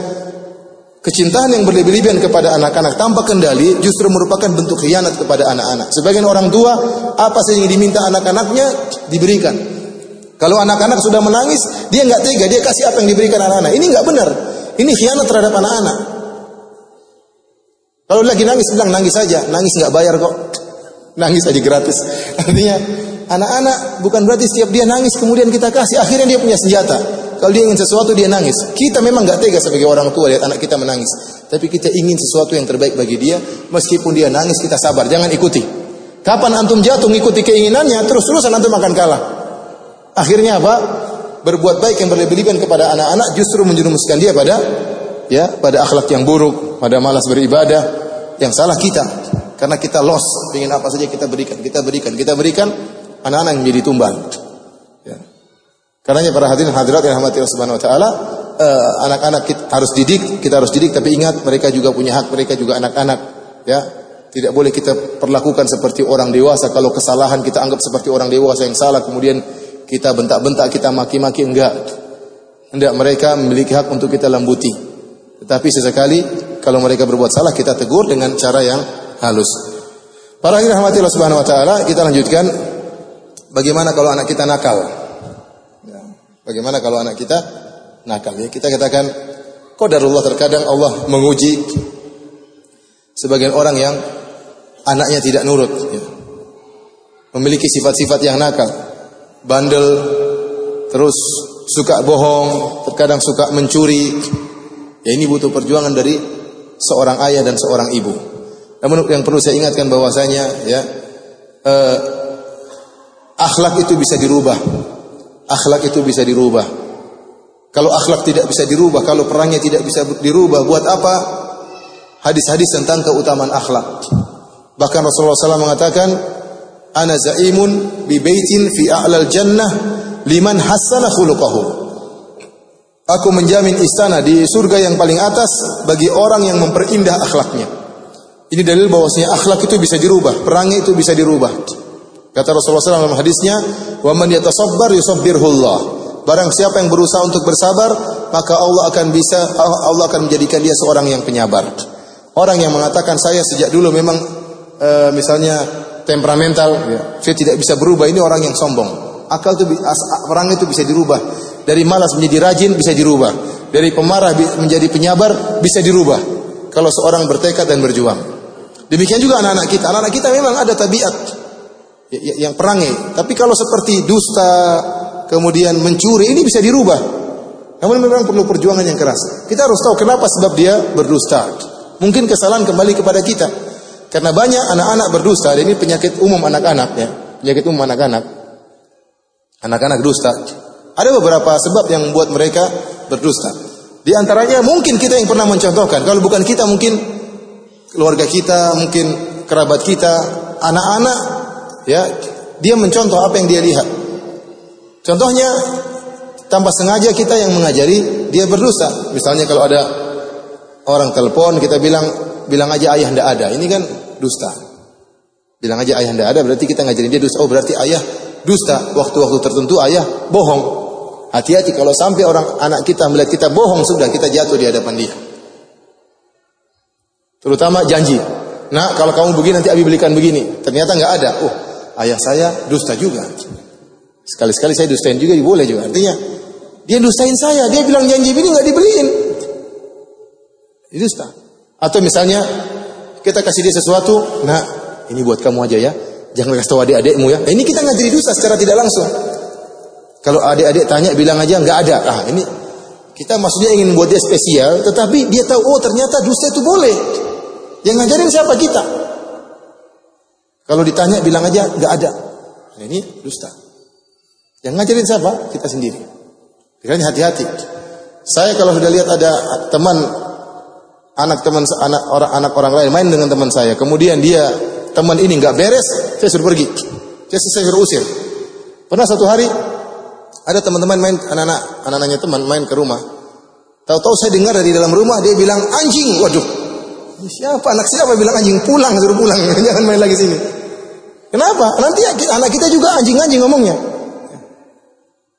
kecintaan yang berlebih-lebihan kepada anak-anak tanpa kendali justru merupakan bentuk khianat kepada anak-anak. Sebagian orang tua, apa saja yang diminta anak-anaknya diberikan. Kalau anak-anak sudah menangis, dia nggak tega, dia kasih apa yang diberikan anak-anak. Ini nggak benar. Ini khianat terhadap anak-anak. Kalau lagi nangis bilang nangis saja, nangis nggak bayar kok. Nangis aja gratis. Artinya anak-anak bukan berarti setiap dia nangis kemudian kita kasih, akhirnya dia punya senjata. Kalau dia ingin sesuatu dia nangis. Kita memang nggak tega sebagai orang tua lihat anak kita menangis. Tapi kita ingin sesuatu yang terbaik bagi dia, meskipun dia nangis kita sabar, jangan ikuti. Kapan antum jatuh ngikuti keinginannya, terus-terusan antum akan kalah. Akhirnya apa? berbuat baik yang berlebih-lebihan kepada anak-anak justru menjerumuskan dia pada ya pada akhlak yang buruk, pada malas beribadah, yang salah kita. Karena kita lost, ingin apa saja kita berikan, kita berikan, kita berikan, anak-anak menjadi tumbal. Karenanya para hadirin hadirat yang rahmati Subhanahu wa taala, uh, anak-anak kita harus didik, kita harus didik tapi ingat mereka juga punya hak, mereka juga anak-anak, ya. Tidak boleh kita perlakukan seperti orang dewasa kalau kesalahan kita anggap seperti orang dewasa yang salah kemudian kita bentak-bentak, kita maki-maki enggak. Hendak mereka memiliki hak untuk kita lembuti. Tetapi sesekali kalau mereka berbuat salah kita tegur dengan cara yang halus. Para hadirin rahmati Allah Subhanahu wa taala, kita lanjutkan bagaimana kalau anak kita nakal. Bagaimana kalau anak kita nakal ya? Kita katakan qadarullah terkadang Allah menguji sebagian orang yang anaknya tidak nurut ya. Memiliki sifat-sifat yang nakal bandel, terus suka bohong, terkadang suka mencuri. Ya ini butuh perjuangan dari seorang ayah dan seorang ibu. Namun yang perlu saya ingatkan bahwasanya ya eh, akhlak itu bisa dirubah. Akhlak itu bisa dirubah. Kalau akhlak tidak bisa dirubah, kalau perangnya tidak bisa dirubah, buat apa hadis-hadis tentang keutamaan akhlak? Bahkan Rasulullah SAW mengatakan, ana zaimun bi baitin fi a'lal jannah liman hasana khuluquhu. Aku menjamin istana di surga yang paling atas bagi orang yang memperindah akhlaknya. Ini dalil bahwasanya akhlak itu bisa dirubah, perangai itu bisa dirubah. Kata Rasulullah SAW dalam hadisnya, "Wa man yatasabbar yusabbirhullah." Barang siapa yang berusaha untuk bersabar, maka Allah akan bisa Allah akan menjadikan dia seorang yang penyabar. Orang yang mengatakan saya sejak dulu memang e, misalnya temperamental, ya. saya tidak bisa berubah. Ini orang yang sombong. Akal itu orang itu bisa dirubah. Dari malas menjadi rajin bisa dirubah. Dari pemarah menjadi penyabar bisa dirubah. Kalau seorang bertekad dan berjuang. Demikian juga anak-anak kita. Anak-anak kita memang ada tabiat yang perangai. Tapi kalau seperti dusta, kemudian mencuri, ini bisa dirubah. Namun memang perlu perjuangan yang keras. Kita harus tahu kenapa sebab dia berdusta. Mungkin kesalahan kembali kepada kita. Karena banyak anak-anak berdusta, ini penyakit umum anak-anak ya. Penyakit umum anak-anak. Anak-anak dusta. Ada beberapa sebab yang membuat mereka berdusta. Di antaranya mungkin kita yang pernah mencontohkan. Kalau bukan kita mungkin keluarga kita, mungkin kerabat kita, anak-anak ya, dia mencontoh apa yang dia lihat. Contohnya tanpa sengaja kita yang mengajari dia berdosa. Misalnya kalau ada orang telepon kita bilang bilang aja ayah ndak ada. Ini kan dusta. Bilang aja ayah ndak ada berarti kita ngajarin dia dusta. Oh berarti ayah dusta. Waktu-waktu tertentu ayah bohong. Hati-hati kalau sampai orang anak kita melihat kita bohong sudah kita jatuh di hadapan dia. Terutama janji. Nah, kalau kamu begini nanti Abi belikan begini. Ternyata nggak ada. Oh, ayah saya dusta juga. Sekali-sekali saya dustain juga, boleh juga. Artinya dia dustain saya. Dia bilang janji ini nggak dibeliin. Itu dusta. Atau misalnya kita kasih dia sesuatu, nah ini buat kamu aja ya. Jangan kasih tahu adik-adikmu ya. Nah, ini kita ngajari dusta secara tidak langsung. Kalau adik-adik tanya bilang aja nggak ada. Ah ini kita maksudnya ingin buat dia spesial, tetapi dia tahu oh ternyata dusta itu boleh. Yang ngajarin siapa kita? Kalau ditanya bilang aja nggak ada. Nah, ini dusta. Yang ngajarin siapa? Kita sendiri. Makanya hati-hati. Saya kalau sudah lihat ada teman anak teman anak orang anak orang lain main dengan teman saya, kemudian dia teman ini nggak beres, saya suruh pergi. Saya, saya suruh usir. Pernah satu hari ada teman-teman main anak-anak anak-anaknya teman main ke rumah. Tahu-tahu saya dengar dari dalam rumah dia bilang anjing. Waduh. Siapa anak siapa bilang anjing? Pulang suruh pulang. Jangan main lagi sini. Kenapa? Nanti anak kita juga anjing-anjing ngomongnya.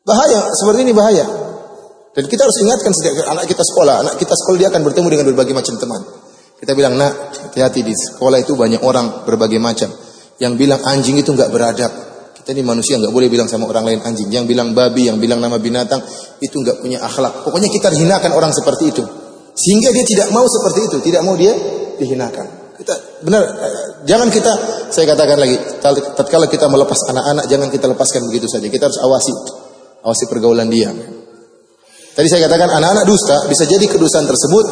Bahaya, seperti ini bahaya. Dan kita harus ingatkan setiap anak kita sekolah, anak kita sekolah dia akan bertemu dengan berbagai macam teman. Kita bilang, nak, hati-hati di sekolah itu banyak orang berbagai macam. Yang bilang anjing itu nggak beradab. Kita ini manusia nggak boleh bilang sama orang lain anjing. Yang bilang babi, yang bilang nama binatang itu nggak punya akhlak. Pokoknya kita hinakan orang seperti itu. Sehingga dia tidak mau seperti itu, tidak mau dia dihinakan. Kita benar eh, jangan kita saya katakan lagi, tatkala kita melepas anak-anak jangan kita lepaskan begitu saja. Kita harus awasi awasi pergaulan dia. Tadi saya katakan anak-anak dusta bisa jadi kedustaan tersebut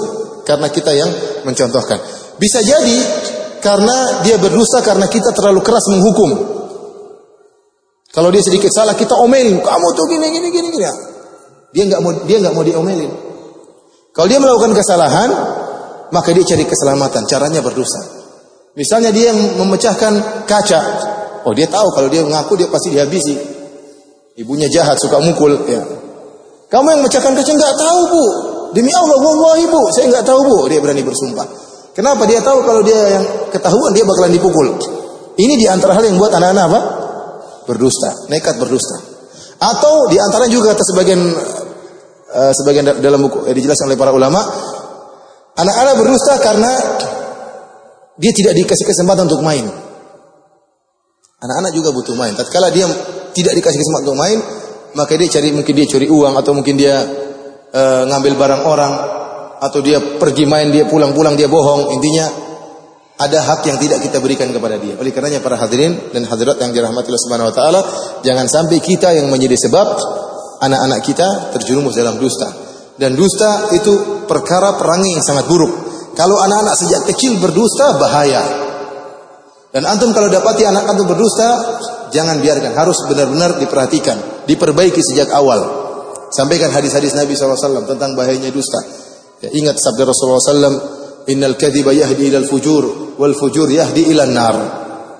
karena kita yang mencontohkan. Bisa jadi karena dia berdusta karena kita terlalu keras menghukum. Kalau dia sedikit salah kita omelin, kamu tuh gini gini gini gini. Dia nggak mau dia nggak mau diomelin. Kalau dia melakukan kesalahan, maka dia cari keselamatan. Caranya berdosa. Misalnya dia yang memecahkan kaca, oh dia tahu kalau dia mengaku dia pasti dihabisi. Ibunya jahat suka mukul. Ya. Kamu yang memecahkan kaca nggak tahu bu. Demi Allah, wallahi bu, saya nggak tahu bu. Dia berani bersumpah. Kenapa dia tahu kalau dia yang ketahuan dia bakalan dipukul? Ini di antara hal yang buat anak-anak apa? berdusta, nekat berdusta. Atau di antara juga kata sebagian uh, sebagian dalam buku eh, dijelaskan oleh para ulama, anak-anak berdusta karena dia tidak dikasih kesempatan untuk main. Anak-anak juga butuh main. Tatkala dia tidak dikasih kesempatan untuk main, maka dia cari mungkin dia curi uang atau mungkin dia uh, ngambil barang orang atau dia pergi main dia pulang-pulang dia bohong. Intinya ada hak yang tidak kita berikan kepada dia. Oleh karenanya para hadirin dan hadirat yang dirahmati Allah Subhanahu wa taala, jangan sampai kita yang menjadi sebab anak-anak kita terjerumus dalam dusta. Dan dusta itu perkara perangi yang sangat buruk. Kalau anak-anak sejak kecil berdusta bahaya. Dan antum kalau dapati anak antum berdusta, jangan biarkan, harus benar-benar diperhatikan, diperbaiki sejak awal. Sampaikan hadis-hadis Nabi SAW tentang bahayanya dusta. Ya, ingat sabda Rasulullah SAW, Innal kadhiba yahdi ilal fujur wal fujur yahdi ilan nar.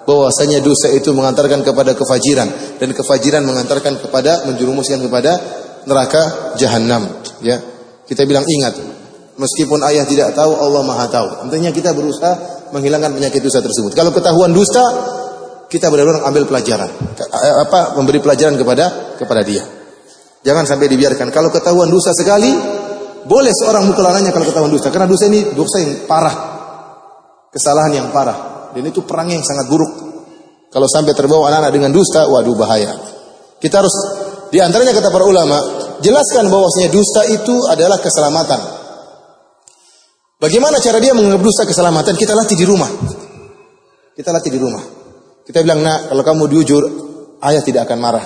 Bahwasanya dosa itu mengantarkan kepada kefajiran dan kefajiran mengantarkan kepada menjerumuskan kepada neraka jahanam, ya. Kita bilang ingat, meskipun ayah tidak tahu, Allah Maha tahu. Intinya kita berusaha menghilangkan penyakit dosa tersebut. Kalau ketahuan dusta, kita benar-benar ambil pelajaran. Apa memberi pelajaran kepada kepada dia. Jangan sampai dibiarkan. Kalau ketahuan dosa sekali, boleh seorang mukul anaknya kalau ketahuan dusta. Karena dosa ini dosa yang parah. Kesalahan yang parah. Dan itu perang yang sangat buruk. Kalau sampai terbawa anak-anak dengan dusta, waduh bahaya. Kita harus, di antaranya kata para ulama, jelaskan bahwasanya dusta itu adalah keselamatan. Bagaimana cara dia menganggap dusta keselamatan? Kita latih di rumah. Kita latih di rumah. Kita bilang, nak, kalau kamu jujur, ayah tidak akan marah.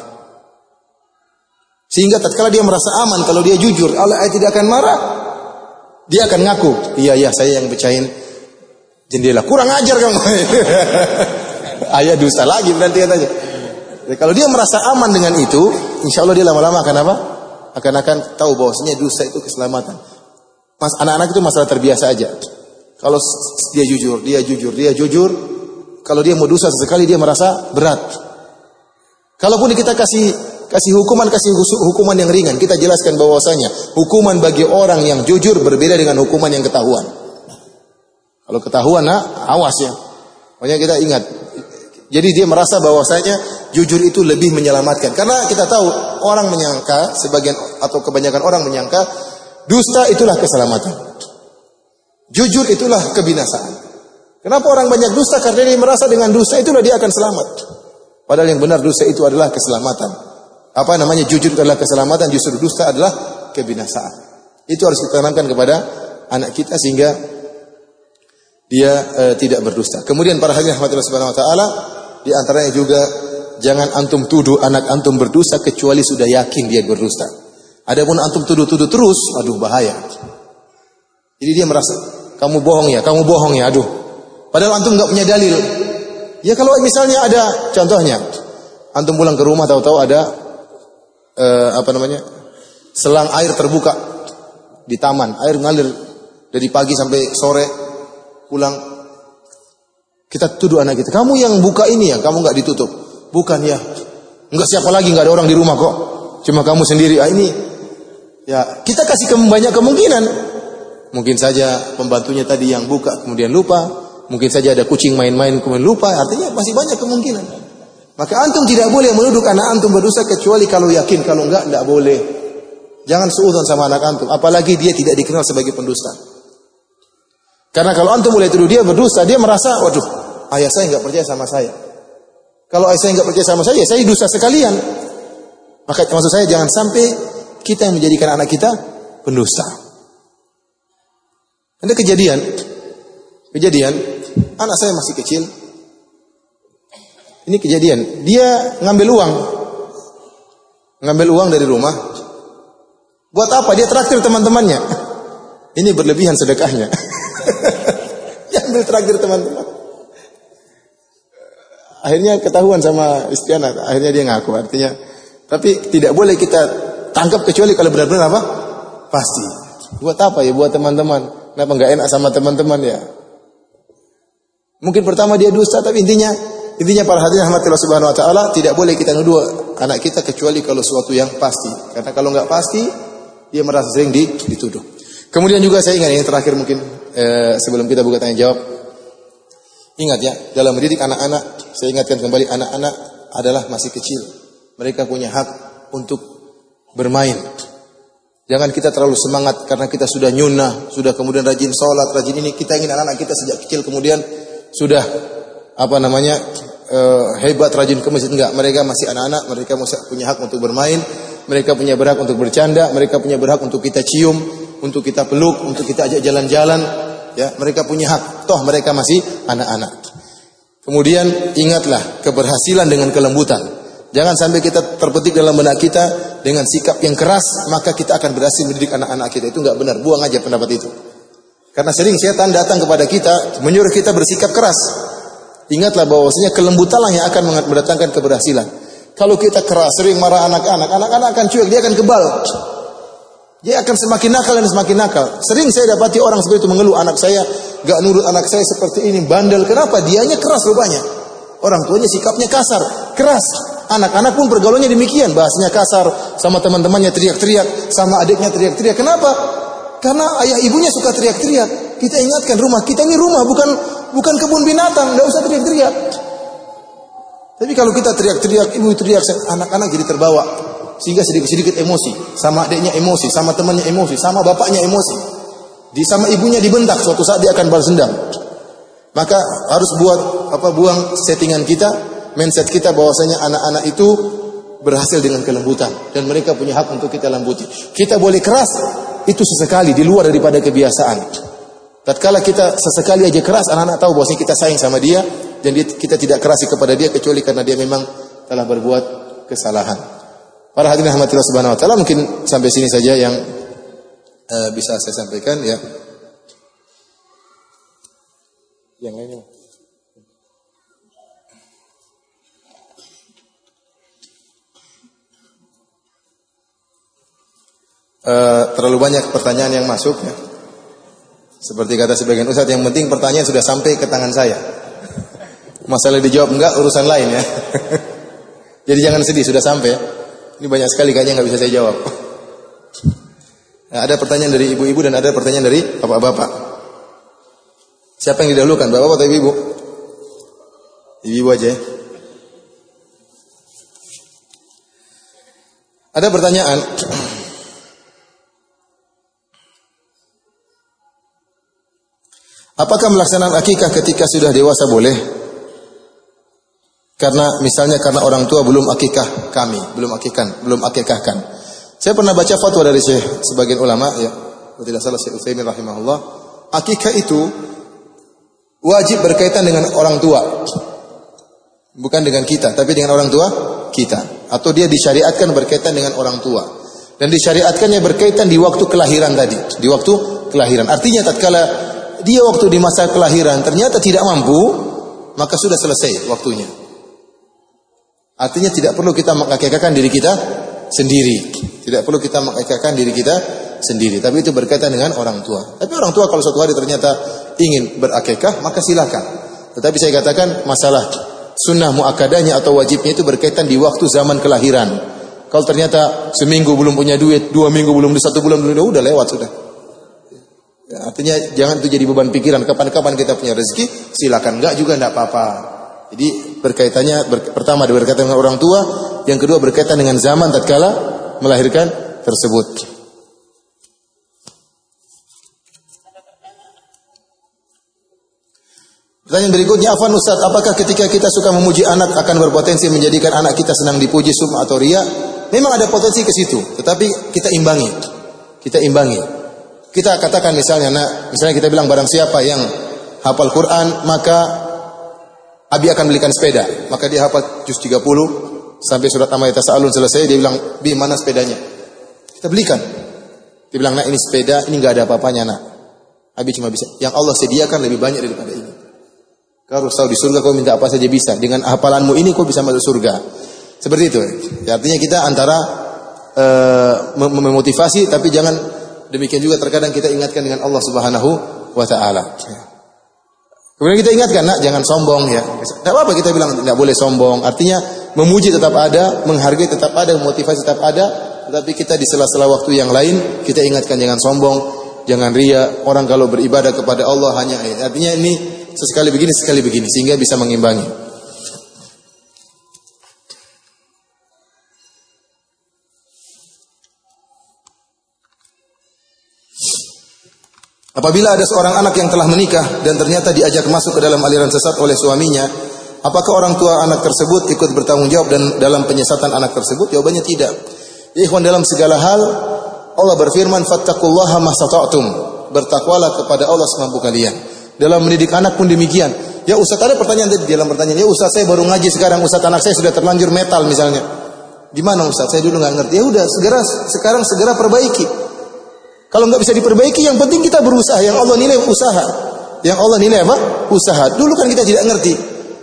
Sehingga tatkala dia merasa aman kalau dia jujur, Allah tidak akan marah. Dia akan ngaku, iya iya saya yang pecahin jendela. Kurang ajar kamu. Ayah dusta lagi berarti katanya. Jadi, kalau dia merasa aman dengan itu, insya Allah dia lama-lama akan apa? Akan akan tahu bahwasanya dusta itu keselamatan. Mas anak-anak itu masalah terbiasa aja. Kalau dia jujur, dia jujur, dia jujur. Kalau dia mau dosa sesekali dia merasa berat. Kalaupun kita kasih kasih hukuman kasih hukuman yang ringan, kita jelaskan bahwasanya hukuman bagi orang yang jujur berbeda dengan hukuman yang ketahuan. Kalau ketahuan, nah, awas ya. Makanya kita ingat. Jadi dia merasa bahwasanya jujur itu lebih menyelamatkan. Karena kita tahu orang menyangka sebagian atau kebanyakan orang menyangka dusta itulah keselamatan. Jujur itulah kebinasaan. Kenapa orang banyak dusta? Karena dia merasa dengan dusta itulah dia akan selamat. Padahal yang benar dusta itu adalah keselamatan. Apa namanya jujur adalah keselamatan, justru dusta adalah kebinasaan. Itu harus kita kepada anak kita sehingga dia e, tidak berdusta. Kemudian para hadirin rahmatillah subhanahu wa taala di antaranya juga jangan antum tuduh anak antum berdusta kecuali sudah yakin dia berdusta. Adapun antum tuduh-tuduh terus, aduh bahaya. Jadi dia merasa kamu bohong ya, kamu bohong ya, aduh. Padahal antum nggak punya dalil. Ya kalau misalnya ada contohnya, antum pulang ke rumah tahu-tahu ada e, apa namanya selang air terbuka di taman, air ngalir dari pagi sampai sore pulang kita tuduh anak kita, kamu yang buka ini ya, kamu nggak ditutup. Bukan ya. Enggak siapa lagi, nggak ada orang di rumah kok. Cuma kamu sendiri. Ah, ini ya kita kasih ke banyak kemungkinan. Mungkin saja pembantunya tadi yang buka kemudian lupa. Mungkin saja ada kucing main-main kemudian lupa. Artinya masih banyak kemungkinan. Maka antum tidak boleh menuduh anak antum berdosa kecuali kalau yakin. Kalau enggak, enggak boleh. Jangan suudon sama anak antum. Apalagi dia tidak dikenal sebagai pendusta. Karena kalau antum mulai tuduh dia berdosa, dia merasa, waduh, ayah saya nggak percaya sama saya. Kalau ayah saya nggak percaya sama saya, saya dosa sekalian. Maka maksud saya jangan sampai kita yang menjadikan anak kita pendusta. Ada kejadian, kejadian anak saya masih kecil. Ini kejadian, dia ngambil uang, ngambil uang dari rumah. Buat apa? Dia traktir teman-temannya. Ini berlebihan sedekahnya. dia ambil traktir teman-teman. Akhirnya ketahuan sama istri anak. Akhirnya dia ngaku. Artinya, tapi tidak boleh kita tangkap kecuali kalau benar-benar apa? Pasti. Buat apa ya? Buat teman-teman. Kenapa nggak enak sama teman-teman ya? Mungkin pertama dia dusta, tapi intinya intinya para hadirin rahmatillah subhanahu wa taala tidak boleh kita nuduh anak kita kecuali kalau sesuatu yang pasti. Karena kalau nggak pasti, dia merasa sering dituduh. Kemudian juga saya ingat yang terakhir mungkin eh, sebelum kita buka tanya jawab. Ingat ya, dalam mendidik anak-anak saya ingatkan kembali anak-anak adalah masih kecil. Mereka punya hak untuk bermain. Jangan kita terlalu semangat karena kita sudah nyunah, sudah kemudian rajin sholat, rajin ini. Kita ingin anak-anak kita sejak kecil kemudian sudah apa namanya e, hebat rajin ke masjid enggak. Mereka masih anak-anak, mereka masih punya hak untuk bermain, mereka punya berhak untuk bercanda, mereka punya berhak untuk kita cium, untuk kita peluk, untuk kita ajak jalan-jalan. Ya, mereka punya hak. Toh mereka masih anak-anak. Kemudian ingatlah keberhasilan dengan kelembutan. Jangan sampai kita terpetik dalam benak kita dengan sikap yang keras, maka kita akan berhasil mendidik anak-anak kita. Itu enggak benar. Buang aja pendapat itu. Karena sering setan datang kepada kita menyuruh kita bersikap keras. Ingatlah bahwasanya kelembutanlah yang akan mendatangkan keberhasilan. Kalau kita keras, sering marah anak-anak, anak-anak akan cuek, dia akan kebal. Dia akan semakin nakal dan semakin nakal. Sering saya dapati orang seperti itu mengeluh anak saya gak nurut anak saya seperti ini bandel. Kenapa? Dianya keras rupanya. Orang tuanya sikapnya kasar, keras. Anak-anak pun pergaulannya demikian, bahasanya kasar, sama teman-temannya teriak-teriak, sama adiknya teriak-teriak. Kenapa? Karena ayah ibunya suka teriak-teriak. Kita ingatkan rumah kita ini rumah bukan bukan kebun binatang, nggak usah teriak-teriak. Tapi kalau kita teriak-teriak, ibu teriak, anak-anak jadi terbawa sehingga sedikit-sedikit emosi, sama adiknya emosi, sama temannya emosi, sama bapaknya emosi. Di sama ibunya dibentak, suatu saat dia akan balas dendam. Maka harus buat apa buang settingan kita, mindset kita bahwasanya anak-anak itu berhasil dengan kelembutan dan mereka punya hak untuk kita lembuti. Kita boleh keras itu sesekali di luar daripada kebiasaan. Tatkala kita sesekali aja keras, anak-anak tahu bahwasanya kita sayang sama dia dan kita tidak keras kepada dia kecuali karena dia memang telah berbuat kesalahan. Para hadirin rahmatillah subhanahu wa taala mungkin sampai sini saja yang uh, bisa saya sampaikan ya. Yang lainnya. Uh, terlalu banyak pertanyaan yang masuk ya. Seperti kata sebagian ustadz, yang penting pertanyaan sudah sampai ke tangan saya. Masalah dijawab enggak urusan lain ya. Jadi jangan sedih sudah sampai. Ini banyak sekali kayaknya nggak bisa saya jawab. Nah, ada pertanyaan dari ibu-ibu dan ada pertanyaan dari bapak-bapak. Siapa yang didahulukan, bapak atau ibu-ibu? Ibu-ibu aja ya. Ada pertanyaan. Apakah melaksanakan akikah ketika sudah dewasa boleh? Karena misalnya karena orang tua belum akikah kami, belum akikah, belum akikahkan. Saya pernah baca fatwa dari Syekh sebagian ulama ya, tidak salah Syekh Utsaimin rahimahullah, akikah itu wajib berkaitan dengan orang tua. Bukan dengan kita, tapi dengan orang tua kita. Atau dia disyariatkan berkaitan dengan orang tua. Dan disyariatkannya berkaitan di waktu kelahiran tadi, di waktu kelahiran. Artinya tatkala dia waktu di masa kelahiran ternyata tidak mampu, maka sudah selesai waktunya. Artinya tidak perlu kita mengakekakan diri kita sendiri. Tidak perlu kita mengakekakan diri kita sendiri. Tapi itu berkaitan dengan orang tua. Tapi orang tua kalau suatu hari ternyata ingin berakekah, maka silakan. Tetapi saya katakan masalah sunnah muakadahnya atau wajibnya itu berkaitan di waktu zaman kelahiran. Kalau ternyata seminggu belum punya duit, dua minggu belum, satu bulan belum, udah lewat sudah. Ya, artinya jangan itu jadi beban pikiran. Kapan-kapan kita punya rezeki, silakan. Enggak juga enggak apa-apa. Jadi berkaitannya ber, pertama berkaitan dengan orang tua, yang kedua berkaitan dengan zaman tatkala melahirkan tersebut. Pertanyaan berikutnya, apa Ustaz, apakah ketika kita suka memuji anak akan berpotensi menjadikan anak kita senang dipuji sum atau ria? Memang ada potensi ke situ, tetapi kita imbangi. Kita imbangi. Kita katakan misalnya, nah, misalnya kita bilang barang siapa yang hafal Quran, maka Abi akan belikan sepeda. Maka dia hafal juz 30 sampai surat Amayat Tasa'alun selesai dia bilang, "Bi, mana sepedanya?" Kita belikan. Dia bilang, "Nah, ini sepeda, ini enggak ada apa-apanya, Nak." Abi cuma bisa. Yang Allah sediakan lebih banyak daripada ini. Kau harus di surga kau minta apa saja bisa. Dengan hafalanmu ini kau bisa masuk surga. Seperti itu. Ya, artinya kita antara uh, memotivasi tapi jangan demikian juga terkadang kita ingatkan dengan Allah Subhanahu wa taala. Kemudian kita ingatkan, nak jangan sombong ya. Tidak apa-apa kita bilang tidak boleh sombong. Artinya memuji tetap ada, menghargai tetap ada, motivasi tetap ada. Tetapi kita di sela-sela waktu yang lain kita ingatkan jangan sombong, jangan ria. Orang kalau beribadah kepada Allah hanya artinya ini sesekali begini sekali begini sehingga bisa mengimbangi. Apabila ada seorang anak yang telah menikah dan ternyata diajak masuk ke dalam aliran sesat oleh suaminya, apakah orang tua anak tersebut ikut bertanggung jawab dan dalam penyesatan anak tersebut? Jawabannya tidak. Ya ikhwan dalam segala hal Allah berfirman fattaqullaha masata'tum. Bertakwalah kepada Allah semampu kalian. Dalam mendidik anak pun demikian. Ya Ustaz ada pertanyaan tadi dalam pertanyaan. Ya Ustaz saya baru ngaji sekarang Ustaz anak saya sudah terlanjur metal misalnya. Gimana Ustaz? Saya dulu nggak ngerti. Ya udah segera sekarang segera perbaiki. Kalau nggak bisa diperbaiki, yang penting kita berusaha. Yang Allah nilai usaha. Yang Allah nilai apa? Usaha. Dulu kan kita tidak ngerti.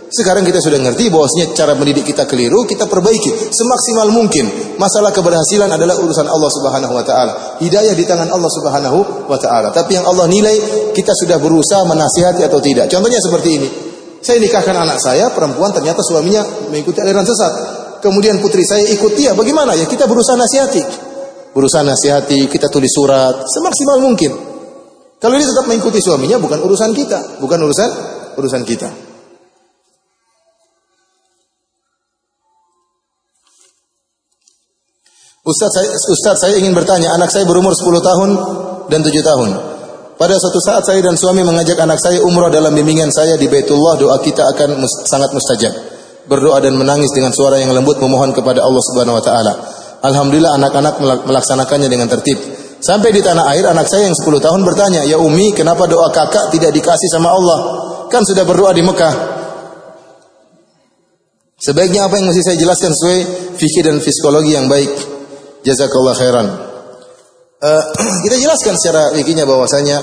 Sekarang kita sudah ngerti bahwasanya cara mendidik kita keliru, kita perbaiki semaksimal mungkin. Masalah keberhasilan adalah urusan Allah Subhanahu wa taala. Hidayah di tangan Allah Subhanahu wa taala. Tapi yang Allah nilai kita sudah berusaha menasihati atau tidak. Contohnya seperti ini. Saya nikahkan anak saya, perempuan ternyata suaminya mengikuti aliran sesat. Kemudian putri saya ikut dia, bagaimana? Ya kita berusaha nasihati berusaha nasihati, kita tulis surat semaksimal mungkin. Kalau dia tetap mengikuti suaminya bukan urusan kita, bukan urusan urusan kita. Ustaz saya, Ustaz saya ingin bertanya, anak saya berumur 10 tahun dan 7 tahun. Pada suatu saat saya dan suami mengajak anak saya umrah dalam bimbingan saya di Baitullah, doa kita akan sangat mustajab. Berdoa dan menangis dengan suara yang lembut memohon kepada Allah Subhanahu wa taala. Alhamdulillah anak-anak melaksanakannya dengan tertib. Sampai di tanah air anak saya yang 10 tahun bertanya, "Ya Umi, kenapa doa kakak tidak dikasih sama Allah? Kan sudah berdoa di Mekah." Sebaiknya apa yang mesti saya jelaskan sesuai fikih dan psikologi yang baik. Jazakallah khairan. Uh, kita jelaskan secara fikihnya bahwasanya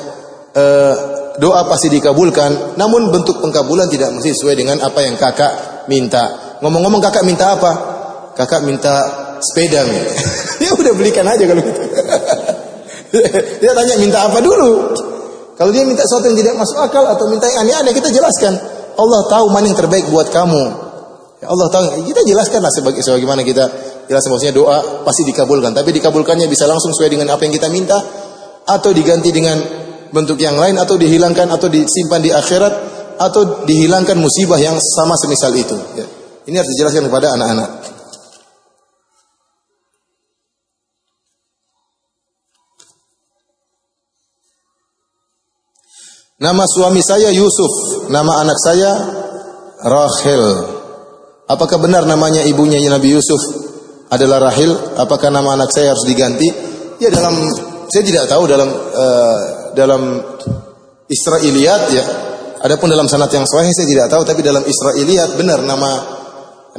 uh, doa pasti dikabulkan, namun bentuk pengkabulan tidak mesti sesuai dengan apa yang kakak minta. Ngomong-ngomong kakak minta apa? Kakak minta sepeda nih. ya udah belikan aja kalau gitu. dia tanya minta apa dulu. Kalau dia minta sesuatu yang tidak masuk akal atau minta yang aneh-aneh kita jelaskan. Allah tahu mana yang terbaik buat kamu. Ya Allah tahu. Kita jelaskanlah sebagai sebagaimana kita jelaskan maksudnya doa pasti dikabulkan. Tapi dikabulkannya bisa langsung sesuai dengan apa yang kita minta atau diganti dengan bentuk yang lain atau dihilangkan atau disimpan di akhirat atau dihilangkan musibah yang sama semisal itu. Ya. Ini harus dijelaskan kepada anak-anak. Nama suami saya Yusuf, nama anak saya Rahel. Apakah benar namanya ibunya Nabi Yusuf adalah Rahel? Apakah nama anak saya harus diganti? Ya dalam saya tidak tahu dalam uh, dalam Israiliyat ya. Adapun dalam sanad yang sahih saya tidak tahu tapi dalam Israiliyat benar nama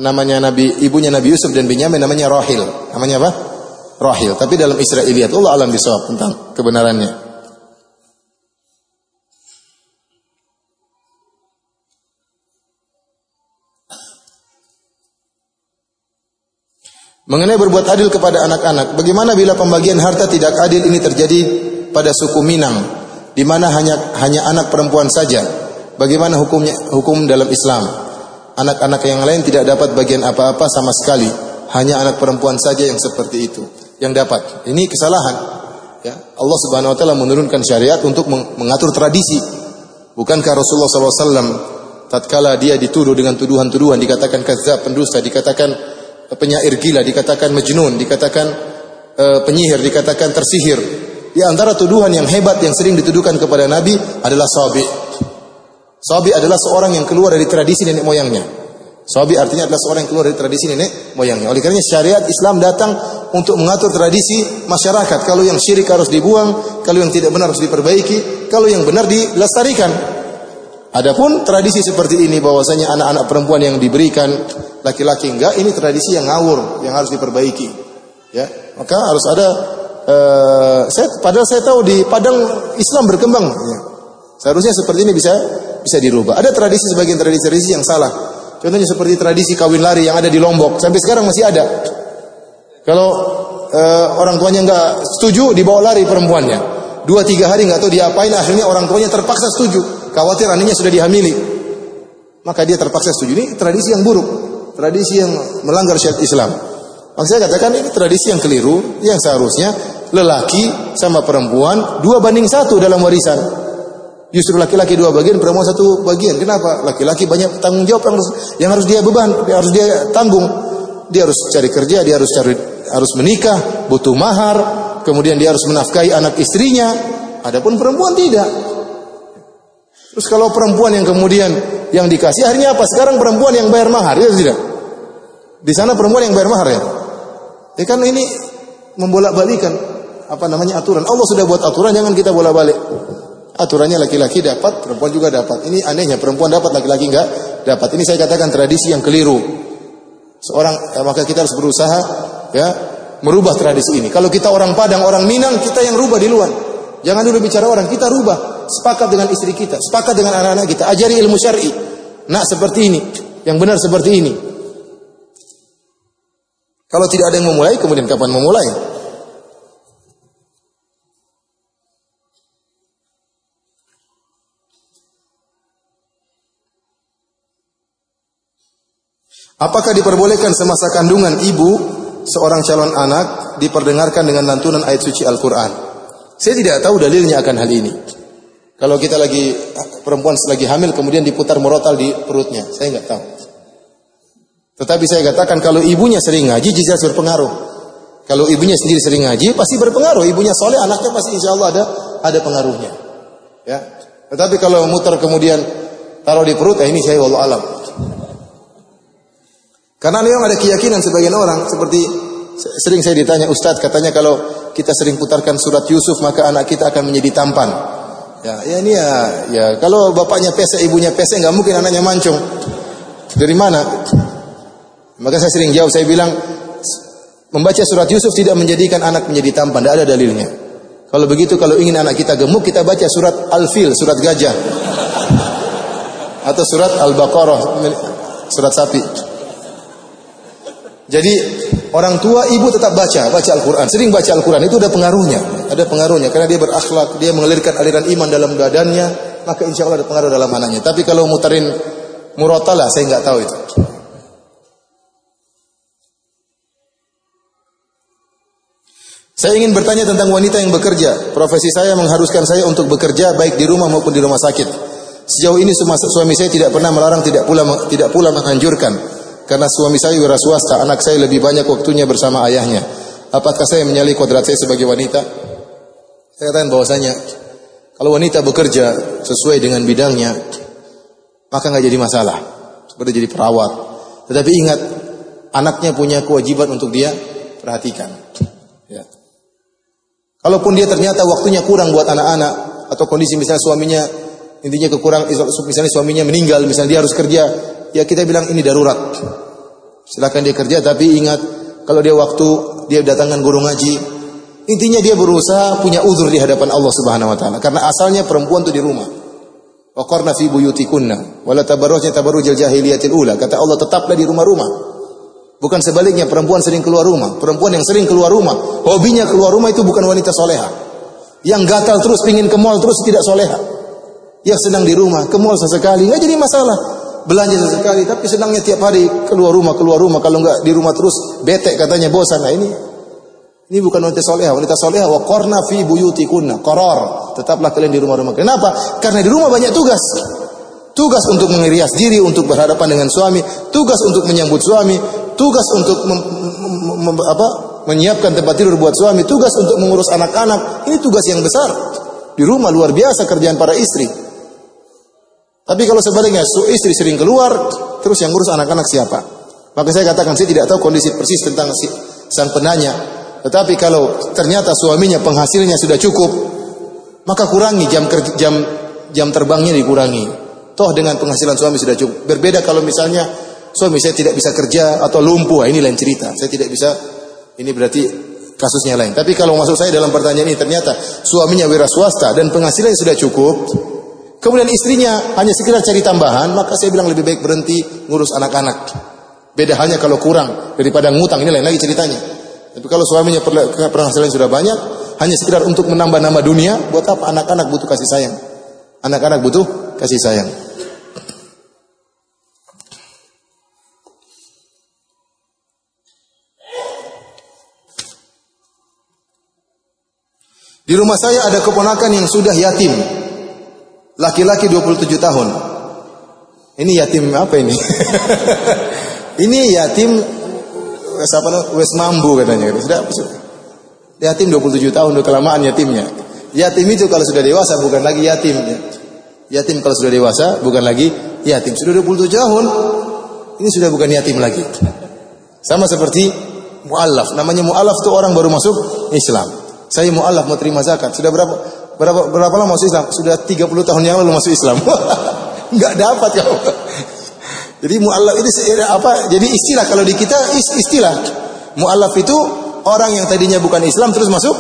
namanya Nabi ibunya Nabi Yusuf dan Binyamin namanya Rahil. Namanya apa? Rahil. Tapi dalam Israiliyat Allah alam bisawab tentang kebenarannya. Mengenai berbuat adil kepada anak-anak, bagaimana bila pembagian harta tidak adil ini terjadi pada suku Minang, di mana hanya hanya anak perempuan saja? Bagaimana hukumnya hukum dalam Islam? Anak-anak yang lain tidak dapat bagian apa-apa sama sekali, hanya anak perempuan saja yang seperti itu yang dapat. Ini kesalahan. Ya, Allah Subhanahu wa taala menurunkan syariat untuk mengatur tradisi. Bukankah Rasulullah SAW tatkala dia dituduh dengan tuduhan-tuduhan dikatakan kadzab, pendusta, dikatakan penyair gila, dikatakan majnun, dikatakan uh, penyihir, dikatakan tersihir. Di antara tuduhan yang hebat yang sering dituduhkan kepada Nabi adalah sabi. Sabi adalah seorang yang keluar dari tradisi nenek moyangnya. Sabi artinya adalah seorang yang keluar dari tradisi nenek moyangnya. Oleh karena syariat Islam datang untuk mengatur tradisi masyarakat. Kalau yang syirik harus dibuang, kalau yang tidak benar harus diperbaiki, kalau yang benar dilestarikan. Adapun tradisi seperti ini bahwasanya anak-anak perempuan yang diberikan laki-laki enggak, ini tradisi yang ngawur yang harus diperbaiki. Ya, maka harus ada uh, saya padahal saya tahu di Padang Islam berkembang ya. Seharusnya seperti ini bisa bisa dirubah. Ada tradisi sebagian tradisi-tradisi yang salah. Contohnya seperti tradisi kawin lari yang ada di Lombok sampai sekarang masih ada. Kalau uh, orang tuanya enggak setuju dibawa lari perempuannya. Dua tiga hari nggak tahu diapain akhirnya orang tuanya terpaksa setuju khawatir anaknya sudah dihamili. Maka dia terpaksa setuju. Ini tradisi yang buruk, tradisi yang melanggar syariat Islam. Maka saya katakan ini tradisi yang keliru, yang seharusnya lelaki sama perempuan dua banding satu dalam warisan. Justru laki-laki dua bagian, perempuan satu bagian. Kenapa? Laki-laki banyak tanggung jawab yang harus, yang harus dia beban, yang harus dia tanggung. Dia harus cari kerja, dia harus cari harus menikah, butuh mahar, kemudian dia harus menafkahi anak istrinya. Adapun perempuan tidak. Terus kalau perempuan yang kemudian yang dikasih akhirnya apa? Sekarang perempuan yang bayar mahar, ya tidak? Di sana perempuan yang bayar mahar ya. Ya kan ini membolak-balikan apa namanya aturan. Allah sudah buat aturan, jangan kita bolak-balik. Aturannya laki-laki dapat, perempuan juga dapat. Ini anehnya, perempuan dapat, laki-laki enggak dapat. Ini saya katakan tradisi yang keliru. Seorang ya, maka kita harus berusaha ya merubah tradisi ini. Kalau kita orang Padang, orang Minang, kita yang rubah di luar. Jangan dulu bicara orang, kita rubah sepakat dengan istri kita, sepakat dengan anak-anak kita, ajari ilmu syar'i. Nak seperti ini, yang benar seperti ini. Kalau tidak ada yang memulai, kemudian kapan memulai? Apakah diperbolehkan semasa kandungan ibu seorang calon anak diperdengarkan dengan lantunan ayat suci Al-Quran? Saya tidak tahu dalilnya akan hal ini. Kalau kita lagi perempuan selagi hamil kemudian diputar murotal di perutnya, saya nggak tahu. Tetapi saya katakan kalau ibunya sering ngaji jelas berpengaruh. Kalau ibunya sendiri sering ngaji pasti berpengaruh. Ibunya soleh anaknya pasti insya Allah ada ada pengaruhnya. Ya. Tetapi kalau muter kemudian taruh di perut, ya ini saya wallahu alam. Karena memang ada keyakinan sebagian orang seperti sering saya ditanya Ustadz katanya kalau kita sering putarkan surat Yusuf maka anak kita akan menjadi tampan. Ya, ya ini ya, ya kalau bapaknya pesek, ibunya pesek, nggak mungkin anaknya mancung. Dari mana? Maka saya sering jawab, saya bilang membaca surat Yusuf tidak menjadikan anak menjadi tampan, tidak ada dalilnya. Kalau begitu kalau ingin anak kita gemuk kita baca surat Al-Fil, surat gajah. Atau surat Al-Baqarah, surat sapi. Jadi orang tua ibu tetap baca, baca Al-Quran. Sering baca Al-Quran itu ada pengaruhnya. Ada pengaruhnya karena dia berakhlak, dia mengalirkan aliran iman dalam badannya, maka insya Allah ada pengaruh dalam anaknya. Tapi kalau mutarin murotalah, saya nggak tahu itu. Saya ingin bertanya tentang wanita yang bekerja. Profesi saya mengharuskan saya untuk bekerja baik di rumah maupun di rumah sakit. Sejauh ini suami saya tidak pernah melarang, tidak pula tidak pula menganjurkan. Karena suami saya wira swasta, anak saya lebih banyak waktunya bersama ayahnya. Apakah saya menyalahi kodrat saya sebagai wanita? Saya katakan bahwasanya kalau wanita bekerja sesuai dengan bidangnya, maka nggak jadi masalah. Seperti jadi perawat. Tetapi ingat, anaknya punya kewajiban untuk dia perhatikan. Ya. Kalaupun dia ternyata waktunya kurang buat anak-anak atau kondisi misalnya suaminya intinya kekurang misalnya suaminya meninggal misalnya dia harus kerja ya kita bilang ini darurat silakan dia kerja tapi ingat kalau dia waktu dia datangkan guru ngaji intinya dia berusaha punya uzur di hadapan Allah Subhanahu wa taala karena asalnya perempuan itu di rumah waqarna fi buyutikunna wala tabarrujna tabarrujal jahiliyatil ula kata Allah tetaplah di rumah-rumah Bukan sebaliknya perempuan sering keluar rumah. Perempuan yang sering keluar rumah, hobinya keluar rumah itu bukan wanita soleha. Yang gatal terus pingin ke mall terus tidak soleha. Yang sedang di rumah, ke mall sesekali, nggak jadi masalah. Belanja sesekali, tapi senangnya tiap hari keluar rumah, keluar rumah. Kalau nggak di rumah terus, bete katanya bosan. Nah ini ini bukan wanita soleha. Wanita soleha wa korna fi buyutikunna. Koror. Tetaplah kalian di rumah-rumah. Kenapa? Karena di rumah banyak tugas. Tugas untuk mengirias diri, untuk berhadapan dengan suami, tugas untuk menyambut suami, tugas untuk mem, mem, apa, menyiapkan tempat tidur buat suami, tugas untuk mengurus anak-anak. Ini tugas yang besar. Di rumah luar biasa kerjaan para istri. Tapi kalau sebaliknya istri sering keluar, terus yang ngurus anak-anak siapa? Maka saya katakan saya tidak tahu kondisi persis tentang si, sang penanya. Tetapi kalau ternyata suaminya penghasilnya sudah cukup, maka kurangi jam jam jam terbangnya dikurangi. Toh dengan penghasilan suami sudah cukup. Berbeda kalau misalnya suami saya tidak bisa kerja atau lumpuh, ini lain cerita. Saya tidak bisa, ini berarti kasusnya lain. Tapi kalau masuk saya dalam pertanyaan ini ternyata suaminya wira swasta dan penghasilannya sudah cukup, kemudian istrinya hanya sekedar cari tambahan, maka saya bilang lebih baik berhenti ngurus anak-anak. Beda halnya kalau kurang daripada ngutang, ini lain lagi ceritanya. Tapi kalau suaminya penghasilan sudah banyak, hanya sekedar untuk menambah nama dunia, buat apa anak-anak butuh kasih sayang? Anak-anak butuh kasih sayang. Di rumah saya ada keponakan yang sudah yatim. Laki-laki 27 tahun. Ini yatim apa ini? ini yatim namanya? Wes mambu katanya. Sudah Yatim 27 tahun udah kelamaan yatimnya. Yatim itu kalau sudah dewasa bukan lagi yatim. Yatim kalau sudah dewasa bukan lagi yatim. Sudah 27 tahun ini sudah bukan yatim lagi. Sama seperti mualaf. Namanya mualaf itu orang baru masuk Islam. Saya mualaf mau terima zakat. Sudah berapa berapa berapa lama masuk Islam? Sudah 30 tahun yang lalu masuk Islam. Enggak dapat kau. Jadi mualaf itu apa? Jadi istilah kalau di kita istilah. Mualaf itu orang yang tadinya bukan Islam terus masuk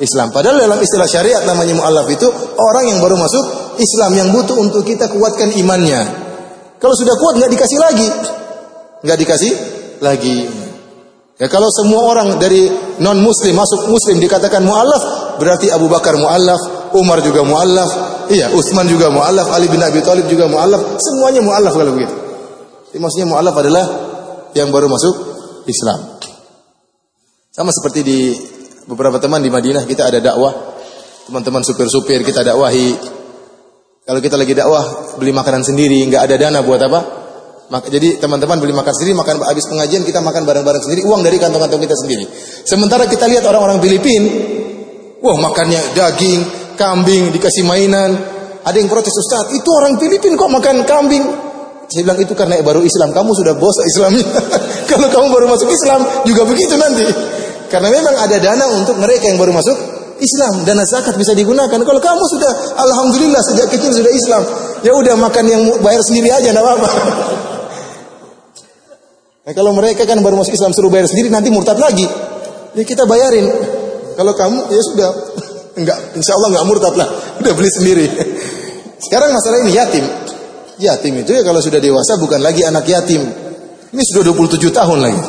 Islam. Padahal dalam istilah syariat namanya mualaf itu orang yang baru masuk Islam yang butuh untuk kita kuatkan imannya. Kalau sudah kuat nggak dikasih lagi, nggak dikasih lagi. Ya kalau semua orang dari non muslim masuk muslim dikatakan mualaf, berarti Abu Bakar mualaf, Umar juga mualaf, iya, Utsman juga mualaf, Ali bin Abi Thalib juga mualaf, semuanya mualaf kalau begitu. Jadi maksudnya mualaf adalah yang baru masuk Islam. Sama seperti di beberapa teman di Madinah kita ada dakwah, teman-teman supir-supir kita dakwahi. Kalau kita lagi dakwah beli makanan sendiri, nggak ada dana buat apa? Maka, jadi teman-teman beli makan sendiri, makan habis pengajian kita makan bareng-bareng sendiri, uang dari kantong-kantong kita sendiri. Sementara kita lihat orang-orang Filipin, wah makannya daging, kambing, dikasih mainan. Ada yang protes Ustaz, itu orang Filipin kok makan kambing? Saya bilang itu karena baru Islam, kamu sudah bos Islamnya. Kalau kamu baru masuk Islam juga begitu nanti. Karena memang ada dana untuk mereka yang baru masuk Islam, dana zakat bisa digunakan. Kalau kamu sudah alhamdulillah sejak kecil sudah Islam, ya udah makan yang bayar sendiri aja enggak apa-apa. Nah, kalau mereka kan baru masuk Islam suruh bayar sendiri nanti murtad lagi. Ya kita bayarin. Kalau kamu ya sudah. Enggak, insya Allah enggak murtad lah. Udah beli sendiri. Sekarang masalah ini yatim. Yatim itu ya kalau sudah dewasa bukan lagi anak yatim. Ini sudah 27 tahun lagi.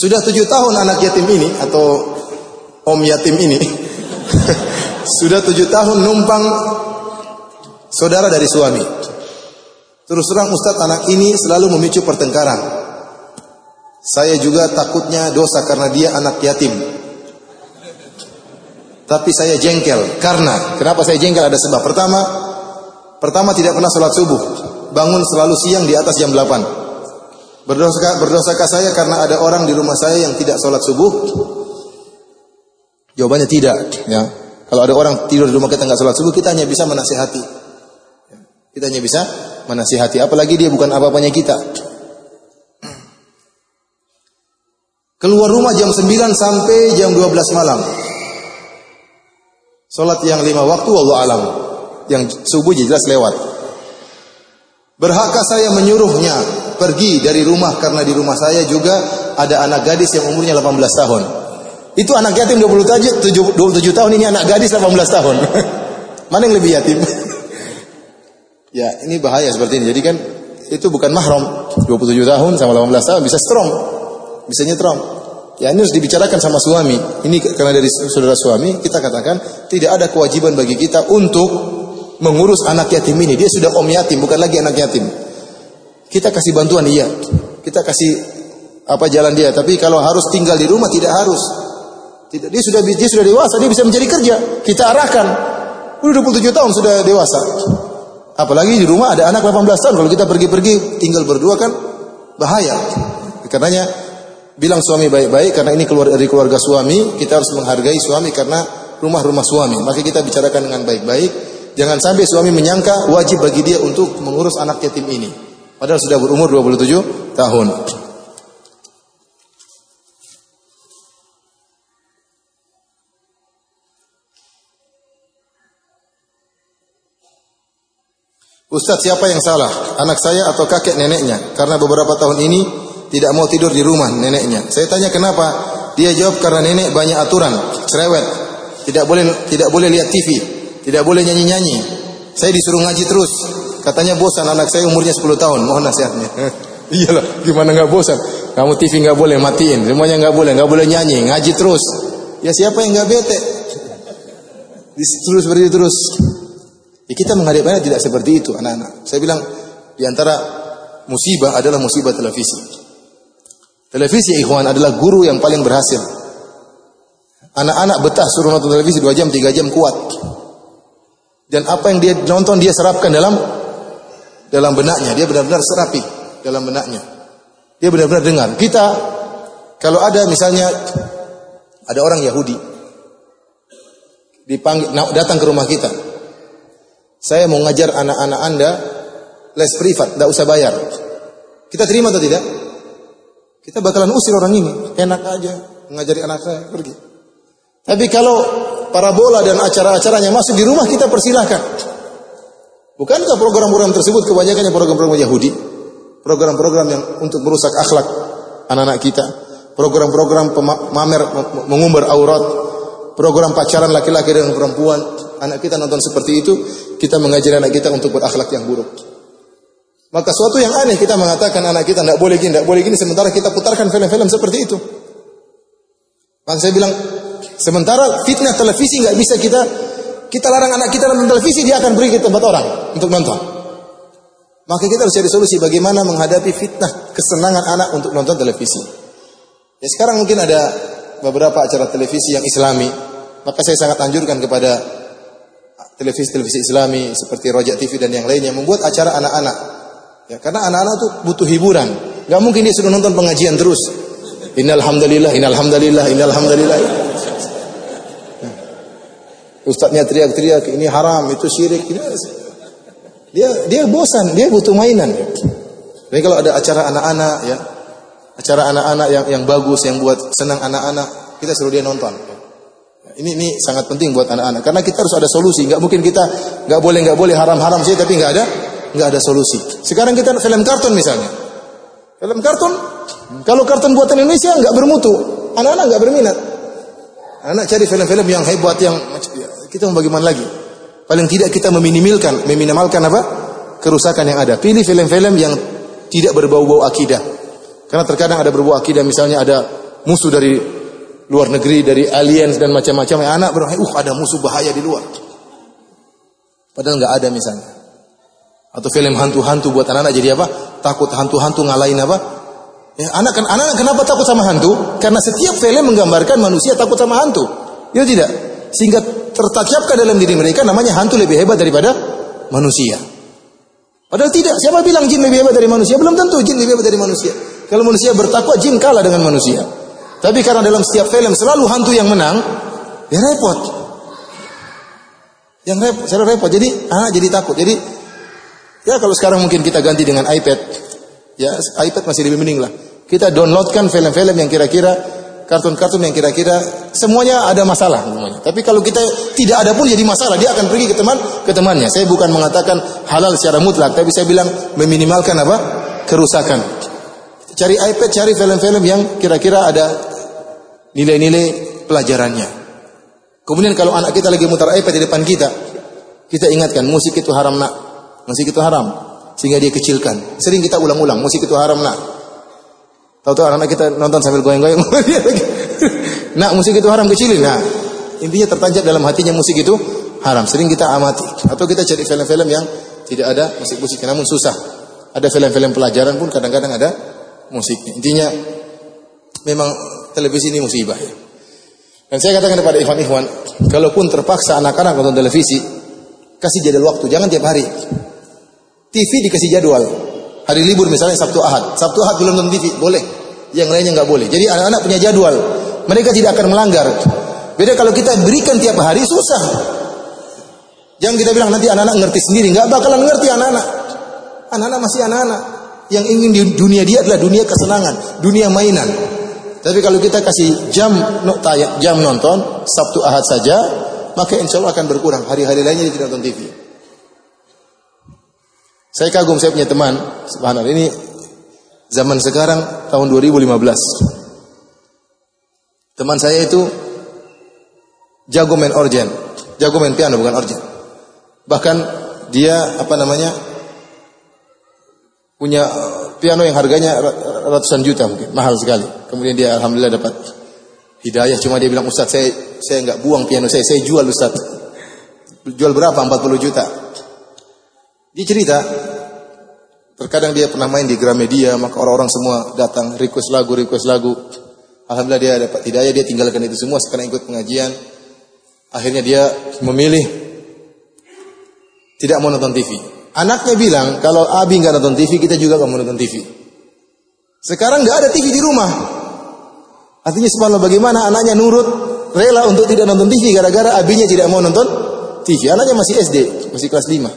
Sudah 7 tahun anak yatim ini atau om yatim ini sudah 7 tahun numpang saudara dari suami. Terus terang Ustadz anak ini selalu memicu pertengkaran. Saya juga takutnya dosa karena dia anak yatim. Tapi saya jengkel karena kenapa saya jengkel ada sebab. Pertama, pertama tidak pernah sholat subuh. Bangun selalu siang di atas jam 8. Berdosa berdosakah saya karena ada orang di rumah saya yang tidak sholat subuh? Jawabannya tidak. Ya. Kalau ada orang tidur di rumah kita nggak sholat subuh, kita hanya bisa menasihati. Kita hanya bisa menasihati. Apalagi dia bukan apa-apanya kita. Keluar rumah jam 9 sampai jam 12 malam. Salat yang lima waktu Allah alam. Yang subuh jelas lewat. Berhakkah saya menyuruhnya pergi dari rumah karena di rumah saya juga ada anak gadis yang umurnya 18 tahun. Itu anak yatim 27, 27 tahun ini anak gadis 18 tahun. Mana yang lebih yatim? Ya, ini bahaya seperti ini. Jadi kan itu bukan mahram. 27 tahun sama 18 tahun bisa strong. Bisa nyetrom. Ya ini harus dibicarakan sama suami. Ini karena dari saudara suami kita katakan tidak ada kewajiban bagi kita untuk mengurus anak yatim ini. Dia sudah om yatim, bukan lagi anak yatim. Kita kasih bantuan iya. Kita kasih apa jalan dia. Tapi kalau harus tinggal di rumah tidak harus. Tidak, dia sudah dia sudah dewasa, dia bisa mencari kerja. Kita arahkan. Udah 27 tahun sudah dewasa. Apalagi di rumah ada anak 18 tahun. Kalau kita pergi-pergi tinggal berdua kan bahaya. Karenanya bilang suami baik-baik karena ini keluar dari keluarga suami, kita harus menghargai suami karena rumah-rumah suami. Maka kita bicarakan dengan baik-baik. Jangan sampai suami menyangka wajib bagi dia untuk mengurus anak yatim ini. Padahal sudah berumur 27 tahun. Ustadz siapa yang salah? Anak saya atau kakek neneknya? Karena beberapa tahun ini tidak mau tidur di rumah neneknya. Saya tanya kenapa? Dia jawab karena nenek banyak aturan, cerewet. Tidak boleh tidak boleh lihat TV, tidak boleh nyanyi-nyanyi. Saya disuruh ngaji terus. Katanya bosan anak saya umurnya 10 tahun. Mohon nasihatnya. Iyalah, gimana nggak bosan? Kamu TV nggak boleh matiin, semuanya nggak boleh, nggak boleh nyanyi, ngaji terus. Ya siapa yang nggak bete? Terus seperti terus. Ya kita menghadapinya tidak seperti itu anak-anak. Saya bilang di antara musibah adalah musibah televisi. Televisi ikhwan adalah guru yang paling berhasil. Anak-anak betah suruh nonton televisi 2 jam, 3 jam kuat. Dan apa yang dia nonton dia serapkan dalam dalam benaknya. Dia benar-benar serapi dalam benaknya. Dia benar-benar dengar. Kita kalau ada misalnya ada orang Yahudi dipanggil datang ke rumah kita. Saya mau ngajar anak-anak Anda les privat, tidak usah bayar. Kita terima atau tidak? Kita bakalan usir orang ini. Enak aja mengajari anak saya pergi. Tapi kalau parabola dan acara-acaranya masuk di rumah kita persilahkan. Bukankah program-program tersebut kebanyakannya program-program Yahudi? Program-program yang untuk merusak akhlak anak-anak kita. Program-program pemamer mengumbar aurat. Program pacaran laki-laki dengan perempuan. Anak kita nonton seperti itu, kita mengajari anak kita untuk berakhlak yang buruk. Maka suatu yang aneh kita mengatakan anak kita tidak boleh gini, tidak boleh gini, sementara kita putarkan film-film seperti itu. Maka saya bilang, sementara fitnah televisi nggak bisa kita kita larang anak kita nonton televisi, dia akan pergi ke tempat orang untuk nonton. Maka kita harus cari solusi bagaimana menghadapi fitnah kesenangan anak untuk nonton televisi. Ya sekarang mungkin ada beberapa acara televisi yang islami, maka saya sangat anjurkan kepada televisi-televisi islami seperti Rojak TV dan yang lainnya membuat acara anak-anak Ya, karena anak-anak tuh butuh hiburan. Gak mungkin dia sudah nonton pengajian terus. Innalhamdulillah, innalhamdulillah, innalhamdulillah. Ya. Ustadznya teriak-teriak, ini haram, itu syirik. Ini, dia dia bosan, dia butuh mainan. Jadi kalau ada acara anak-anak ya, acara anak-anak yang yang bagus, yang buat senang anak-anak, kita suruh dia nonton. Ya, ini ini sangat penting buat anak-anak karena kita harus ada solusi. Gak mungkin kita nggak boleh nggak boleh haram-haram sih tapi nggak ada nggak ada solusi. Sekarang kita film kartun misalnya. Film kartun, kalau kartun buatan Indonesia nggak bermutu, anak-anak nggak berminat. Anak cari film-film yang hebat yang kita mau bagaimana lagi? Paling tidak kita meminimalkan, meminimalkan apa? kerusakan yang ada. Pilih film-film yang tidak berbau-bau akidah. Karena terkadang ada berbau akidah, misalnya ada musuh dari luar negeri, dari aliens dan macam-macam. Anak berpikir, uh ada musuh bahaya di luar. Padahal nggak ada misalnya. Atau film hantu-hantu buat anak-anak jadi apa? Takut hantu-hantu ngalahin apa? Ya, anak kan anak kenapa takut sama hantu? Karena setiap film menggambarkan manusia takut sama hantu. Ya tidak? Sehingga tertakiapkan dalam diri mereka namanya hantu lebih hebat daripada manusia. Padahal tidak. Siapa bilang jin lebih hebat dari manusia? Belum tentu jin lebih hebat dari manusia. Kalau manusia bertakwa, jin kalah dengan manusia. Tapi karena dalam setiap film selalu hantu yang menang, ya repot. Yang repot, selalu repot. Jadi anak jadi takut. Jadi ya kalau sekarang mungkin kita ganti dengan iPad, ya iPad masih lebih mending lah. Kita downloadkan film-film yang kira-kira kartun-kartun yang kira-kira semuanya ada masalah semuanya. Tapi kalau kita tidak ada pun jadi masalah, dia akan pergi ke teman ke temannya. Saya bukan mengatakan halal secara mutlak, tapi saya bilang meminimalkan apa? kerusakan. Cari iPad, cari film-film yang kira-kira ada nilai-nilai pelajarannya. Kemudian kalau anak kita lagi mutar iPad di depan kita, kita ingatkan musik itu haram nak, musik itu haram, sehingga dia kecilkan. Sering kita ulang-ulang, musik itu haram nak, Tahu-tahu anak-anak kita nonton sambil goyang-goyang. nah, musik itu haram kecilin. Nah, intinya tertancap dalam hatinya musik itu haram. Sering kita amati. Atau kita cari film-film yang tidak ada musik-musik. Namun susah. Ada film-film pelajaran pun kadang-kadang ada musiknya. Intinya memang televisi ini musibah ya. Dan saya katakan kepada ikhwan-ikhwan, kalaupun terpaksa anak-anak nonton televisi, kasih jadwal waktu, jangan tiap hari. TV dikasih jadwal, Hari libur misalnya Sabtu Ahad. Sabtu Ahad belum nonton TV, boleh. Yang lainnya nggak boleh. Jadi anak-anak punya jadwal. Mereka tidak akan melanggar. Beda kalau kita berikan tiap hari susah. Jangan kita bilang nanti anak-anak ngerti sendiri, nggak bakalan ngerti anak-anak. Anak-anak masih anak-anak. Yang ingin di dunia dia adalah dunia kesenangan, dunia mainan. Tapi kalau kita kasih jam jam nonton Sabtu Ahad saja, maka insya Allah akan berkurang. Hari-hari lainnya dia tidak nonton TV. Saya kagum saya punya teman, subhanallah. Ini zaman sekarang tahun 2015. Teman saya itu jago main organ, jago main piano bukan organ. Bahkan dia apa namanya? punya piano yang harganya ratusan juta mungkin, mahal sekali. Kemudian dia alhamdulillah dapat hidayah cuma dia bilang Ustaz saya saya nggak buang piano saya, saya jual Ustaz. Jual berapa? 40 juta. Dia cerita, terkadang dia pernah main di Gramedia, maka orang-orang semua datang request lagu, request lagu. Alhamdulillah dia dapat hidayah, dia tinggalkan itu semua sekarang ikut pengajian. Akhirnya dia memilih tidak mau nonton TV. Anaknya bilang, kalau Abi nggak nonton TV, kita juga nggak mau nonton TV. Sekarang nggak ada TV di rumah. Artinya subhanallah bagaimana anaknya nurut, rela untuk tidak nonton TV gara-gara abinya tidak mau nonton TV. Anaknya masih SD, masih kelas 5.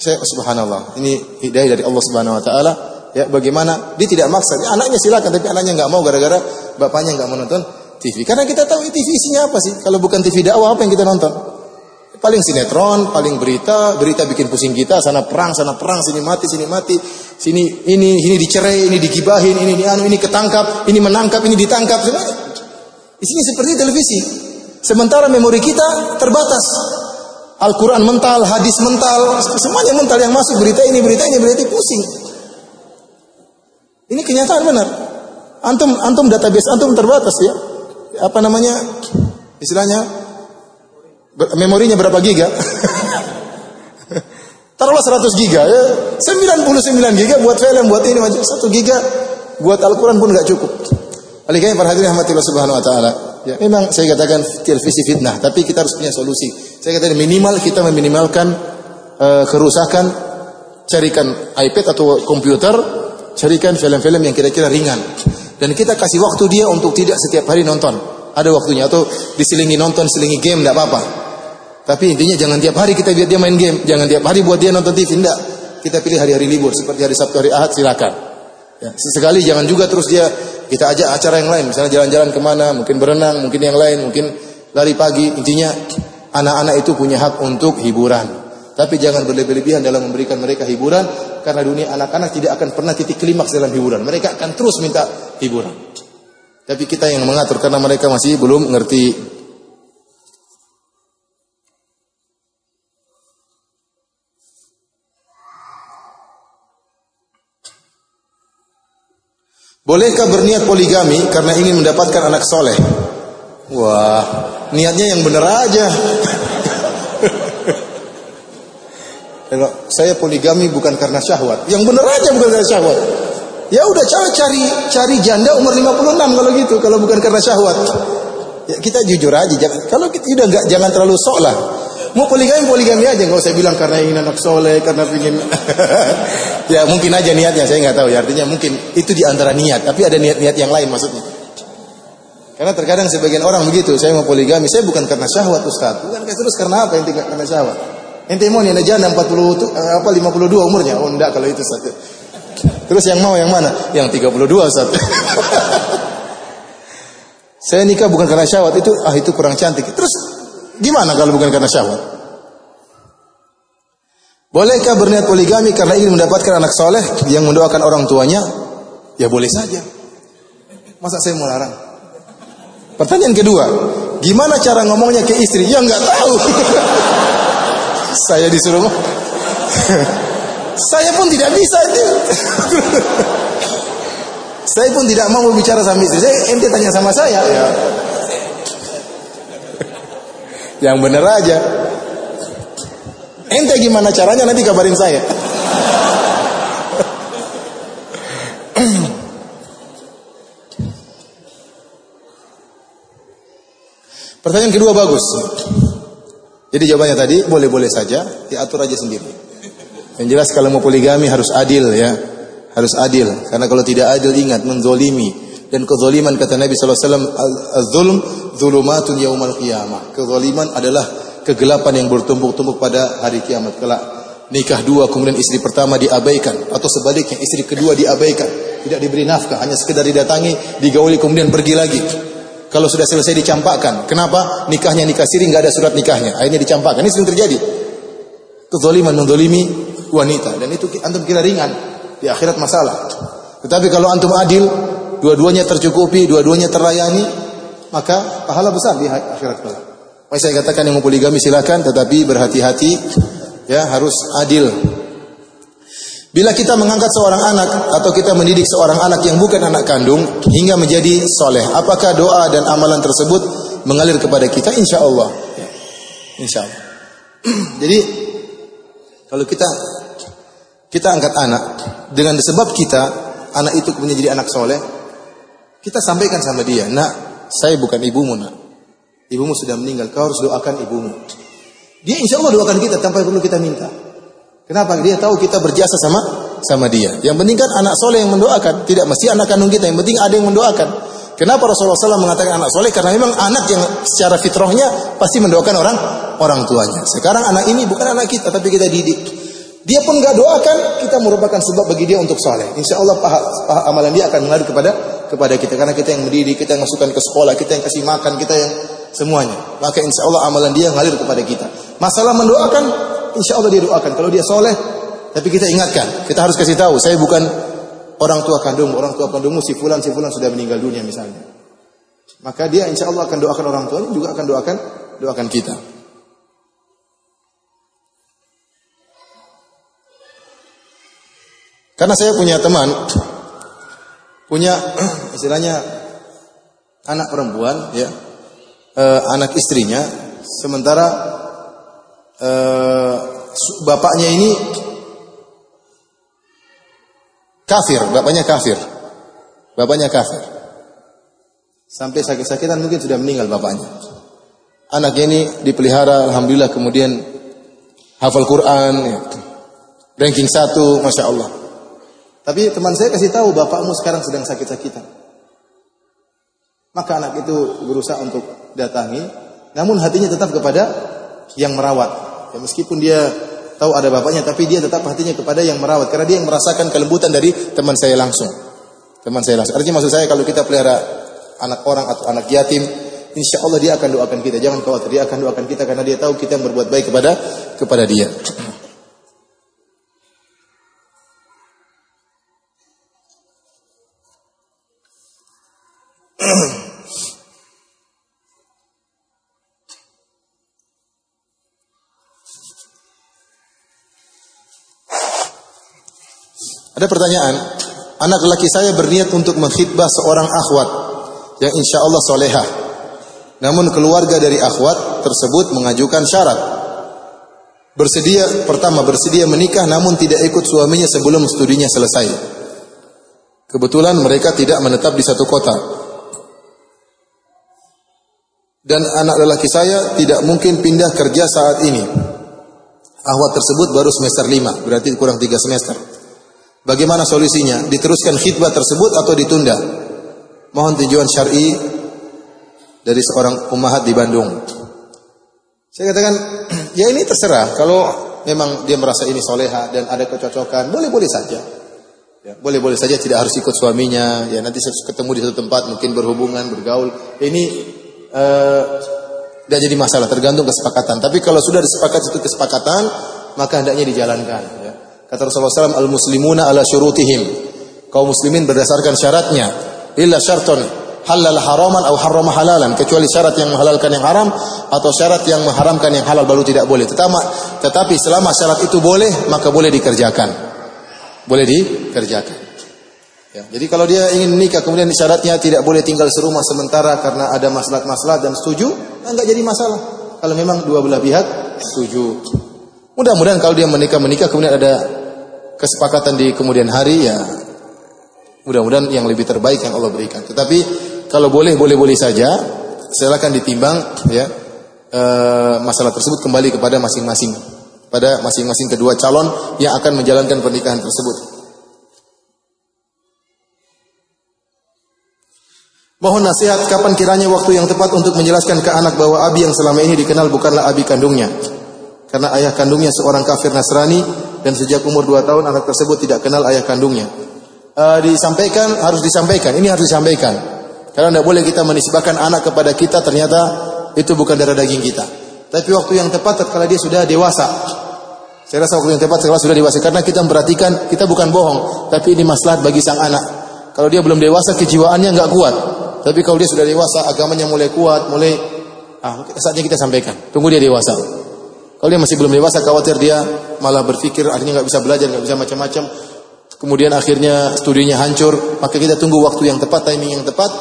Saya subhanallah, ini hidayah dari Allah Subhanahu wa taala. Ya, bagaimana dia tidak maksa. Ya, anaknya silakan tapi anaknya nggak mau gara-gara bapaknya nggak mau nonton TV. Karena kita tahu TV isinya apa sih? Kalau bukan TV dakwah apa yang kita nonton? Paling sinetron, paling berita, berita bikin pusing kita, sana perang, sana perang, sini mati, sini mati, sini ini ini dicerai, ini digibahin, ini ini anu, ini ketangkap, ini menangkap, ini ditangkap, semua. Isinya seperti televisi. Sementara memori kita terbatas. Al-Quran mental, hadis mental, semuanya mental yang masuk berita ini, berita ini, berita ini pusing. Ini kenyataan benar. Antum antum database antum terbatas ya. Apa namanya? Istilahnya memorinya berapa giga? Taruhlah 100 giga ya. 99 giga buat film, buat ini 1 giga buat Al-Quran pun nggak cukup. Karena para hadirin rahmatillah subhanahu wa taala. Ya, memang saya katakan televisi fitnah, tapi kita harus punya solusi. Saya katakan minimal kita meminimalkan uh, kerusakan, carikan iPad atau komputer, carikan film-film yang kira-kira ringan. Dan kita kasih waktu dia untuk tidak setiap hari nonton. Ada waktunya atau diselingi nonton, selingi game tidak apa-apa. Tapi intinya jangan tiap hari kita biar dia main game, jangan tiap hari buat dia nonton TV, tidak. Kita pilih hari-hari libur seperti hari Sabtu, hari Ahad silakan. Ya, sesekali jangan juga terus dia kita ajak acara yang lain, misalnya jalan-jalan ke mana, mungkin berenang, mungkin yang lain, mungkin lari pagi. Intinya anak-anak itu punya hak untuk hiburan. Tapi jangan berlebih-lebihan dalam memberikan mereka hiburan karena dunia anak-anak tidak akan pernah titik klimaks dalam hiburan. Mereka akan terus minta hiburan. Tapi kita yang mengatur karena mereka masih belum mengerti. Bolehkah berniat poligami karena ingin mendapatkan anak soleh? Wah, niatnya yang benar aja. Saya poligami bukan karena syahwat, yang benar aja bukan karena syahwat. Ya udah cara cari cari janda umur 56 kalau gitu, kalau bukan karena syahwat. Ya, kita jujur aja, jangan, kalau kita udah enggak jangan terlalu sok lah. Mau poligami poligami aja, nggak usah bilang karena ingin anak soleh, karena ingin. ya mungkin aja niatnya, saya nggak tahu ya. Artinya mungkin itu di antara niat, tapi ada niat-niat yang lain maksudnya. Karena terkadang sebagian orang begitu, saya mau poligami, saya bukan karena syahwat Ustaz. Bukan terus karena apa? Yang tidak karena syahwat. Ente mau nih janda 40 eh, apa 52 umurnya? Oh enggak kalau itu satu. Terus yang mau yang mana? Yang 32 Ustaz. Saya nikah bukan karena syahwat itu ah itu kurang cantik. Terus gimana kalau bukan karena syahwat? Bolehkah berniat poligami karena ingin mendapatkan anak soleh yang mendoakan orang tuanya? Ya boleh saja. Masa saya mau larang? Pertanyaan kedua, gimana cara ngomongnya ke istri? Ya nggak tahu. Saya disuruh Saya pun tidak bisa saya pun tidak mau bicara sama istri. Saya ente tanya sama saya. Ya. Yang benar aja. Ente gimana caranya nanti kabarin saya. Pertanyaan kedua bagus. Jadi jawabannya tadi boleh-boleh saja, diatur aja sendiri. Yang jelas kalau mau poligami harus adil ya, harus adil. Karena kalau tidak adil ingat menzolimi dan kezoliman kata Nabi SAW az-zulm zulumatun yaumal qiyamah. Kezoliman adalah kegelapan yang bertumpuk-tumpuk pada hari kiamat kelak. Nikah dua kemudian istri pertama diabaikan atau sebaliknya istri kedua diabaikan, tidak diberi nafkah, hanya sekedar didatangi, digauli kemudian pergi lagi. Kalau sudah selesai dicampakkan. Kenapa? Nikahnya nikah siri nggak ada surat nikahnya. Akhirnya dicampakkan. Ini sering terjadi. Kezaliman mendolimi wanita dan itu antum kira ringan di akhirat masalah. Tetapi kalau antum adil, dua-duanya tercukupi, dua-duanya terlayani, maka pahala besar di akhirat kelak. Makanya saya katakan yang mau poligami silakan, tetapi berhati-hati, ya harus adil Bila kita mengangkat seorang anak atau kita mendidik seorang anak yang bukan anak kandung hingga menjadi soleh, apakah doa dan amalan tersebut mengalir kepada kita? Insya Allah. Insya Allah. Jadi kalau kita kita angkat anak dengan sebab kita anak itu menjadi anak soleh, kita sampaikan sama dia, nak saya bukan ibumu nak, ibumu sudah meninggal, kau harus doakan ibumu. Dia insya Allah doakan kita tanpa perlu kita minta. Kenapa? Dia tahu kita berjasa sama sama dia. Yang penting kan anak soleh yang mendoakan. Tidak mesti anak kandung kita. Yang penting ada yang mendoakan. Kenapa Rasulullah SAW mengatakan anak soleh? Karena memang anak yang secara fitrahnya pasti mendoakan orang orang tuanya. Sekarang anak ini bukan anak kita, tapi kita didik. Dia pun nggak doakan, kita merupakan sebab bagi dia untuk soleh. Insya Allah paha, amalan dia akan mengalir kepada kepada kita. Karena kita yang mendidik, kita yang masukkan ke sekolah, kita yang kasih makan, kita yang semuanya. Maka insya Allah amalan dia mengalir kepada kita. Masalah mendoakan, insya Allah dia doakan. Kalau dia soleh, tapi kita ingatkan, kita harus kasih tahu, saya bukan orang tua kandung, orang tua kandungmu si fulan si fulan sudah meninggal dunia misalnya. Maka dia insya Allah akan doakan orang tuanya juga akan doakan doakan kita. Karena saya punya teman, punya istilahnya anak perempuan, ya, eh, anak istrinya, sementara eh, bapaknya ini kafir, bapaknya kafir. Bapaknya kafir. Sampai sakit-sakitan mungkin sudah meninggal bapaknya. Anaknya ini dipelihara, alhamdulillah kemudian hafal Quran, ya. ranking satu, masya Allah. Tapi teman saya kasih tahu bapakmu sekarang sedang sakit-sakitan. Maka anak itu berusaha untuk datangi, namun hatinya tetap kepada yang merawat. Ya, meskipun dia tahu ada bapaknya, tapi dia tetap hatinya kepada yang merawat. Karena dia yang merasakan kelembutan dari teman saya langsung. Teman saya langsung. Artinya maksud saya kalau kita pelihara anak orang atau anak yatim, insya Allah dia akan doakan kita. Jangan khawatir, dia akan doakan kita karena dia tahu kita yang berbuat baik kepada kepada dia. Ada pertanyaan, anak lelaki saya berniat untuk menghitbah seorang akhwat yang insya Allah solehah. Namun keluarga dari akhwat tersebut mengajukan syarat. Bersedia, pertama bersedia menikah namun tidak ikut suaminya sebelum studinya selesai. Kebetulan mereka tidak menetap di satu kota. Dan anak lelaki saya tidak mungkin pindah kerja saat ini. Ahwat tersebut baru semester 5, berarti kurang 3 semester. Bagaimana solusinya? Diteruskan khidbah tersebut atau ditunda? Mohon tujuan syar'i dari seorang ummahat di Bandung. Saya katakan, ya ini terserah. Kalau memang dia merasa ini soleha dan ada kecocokan, boleh-boleh saja. Ya, boleh-boleh saja tidak harus ikut suaminya. Ya nanti ketemu di satu tempat, mungkin berhubungan, bergaul. Ini uh, tidak jadi masalah, tergantung kesepakatan. Tapi kalau sudah disepakati satu kesepakatan, maka hendaknya dijalankan. Kata Rasulullah SAW, al-muslimuna ala syurutihim. Kaum muslimin berdasarkan syaratnya. Illa syarton halal haraman atau haram halalan. Kecuali syarat yang menghalalkan yang haram atau syarat yang mengharamkan yang halal baru tidak boleh. Tetapi, tetapi selama syarat itu boleh, maka boleh dikerjakan. Boleh dikerjakan. Ya, jadi kalau dia ingin nikah kemudian syaratnya tidak boleh tinggal serumah sementara karena ada masalah-masalah dan setuju, enggak jadi masalah. Kalau memang dua belah pihak setuju. Mudah-mudahan kalau dia menikah menikah kemudian ada kesepakatan di kemudian hari ya mudah-mudahan yang lebih terbaik yang Allah berikan. Tetapi kalau boleh boleh-boleh saja silakan ditimbang ya e, masalah tersebut kembali kepada masing-masing pada masing-masing kedua calon yang akan menjalankan pernikahan tersebut. Mohon nasihat kapan kiranya waktu yang tepat untuk menjelaskan ke anak bahwa abi yang selama ini dikenal bukanlah abi kandungnya. Karena ayah kandungnya seorang kafir Nasrani dan sejak umur 2 tahun anak tersebut tidak kenal ayah kandungnya. Uh, disampaikan harus disampaikan. Ini harus disampaikan. Karena tidak boleh kita menisbahkan anak kepada kita ternyata itu bukan darah daging kita. Tapi waktu yang tepat tatkala dia sudah dewasa. Saya rasa waktu yang tepat tatkala sudah dewasa karena kita memperhatikan kita bukan bohong, tapi ini maslahat bagi sang anak. Kalau dia belum dewasa kejiwaannya nggak kuat. Tapi kalau dia sudah dewasa agamanya mulai kuat, mulai ah saatnya kita sampaikan. Tunggu dia dewasa. Kalau dia masih belum dewasa, khawatir dia malah berpikir akhirnya nggak bisa belajar, nggak bisa macam-macam. Kemudian akhirnya studinya hancur. Maka kita tunggu waktu yang tepat, timing yang tepat.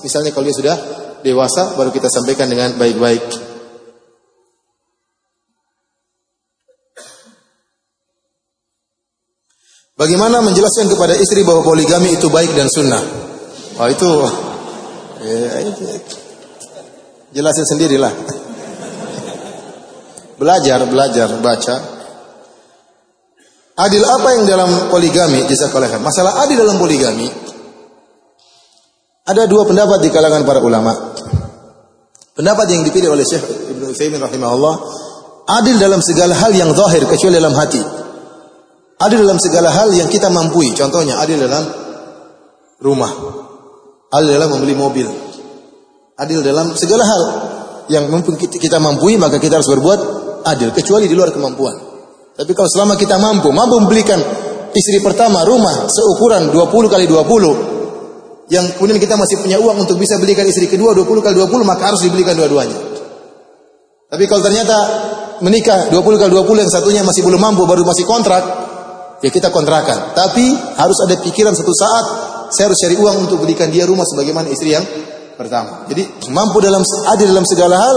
Misalnya kalau dia sudah dewasa, baru kita sampaikan dengan baik-baik. Bagaimana menjelaskan kepada istri bahwa poligami itu baik dan sunnah? Wah itu, ya, itu jelasin sendirilah. Belajar, belajar, baca. Adil apa yang dalam poligami? Jazakallah Masalah adil dalam poligami ada dua pendapat di kalangan para ulama. Pendapat yang dipilih oleh Syekh Ibnu Utsaimin rahimahullah, adil dalam segala hal yang zahir kecuali dalam hati. Adil dalam segala hal yang kita mampu. Contohnya adil dalam rumah. Adil dalam membeli mobil. Adil dalam segala hal yang kita mampu maka kita harus berbuat adil kecuali di luar kemampuan. Tapi kalau selama kita mampu, mampu membelikan istri pertama rumah seukuran 20 kali 20 yang kemudian kita masih punya uang untuk bisa belikan istri kedua 20 kali 20 maka harus dibelikan dua-duanya. Tapi kalau ternyata menikah 20 kali 20 yang satunya masih belum mampu baru masih kontrak ya kita kontrakan. Tapi harus ada pikiran satu saat saya harus cari uang untuk belikan dia rumah sebagaimana istri yang pertama. Jadi mampu dalam adil dalam segala hal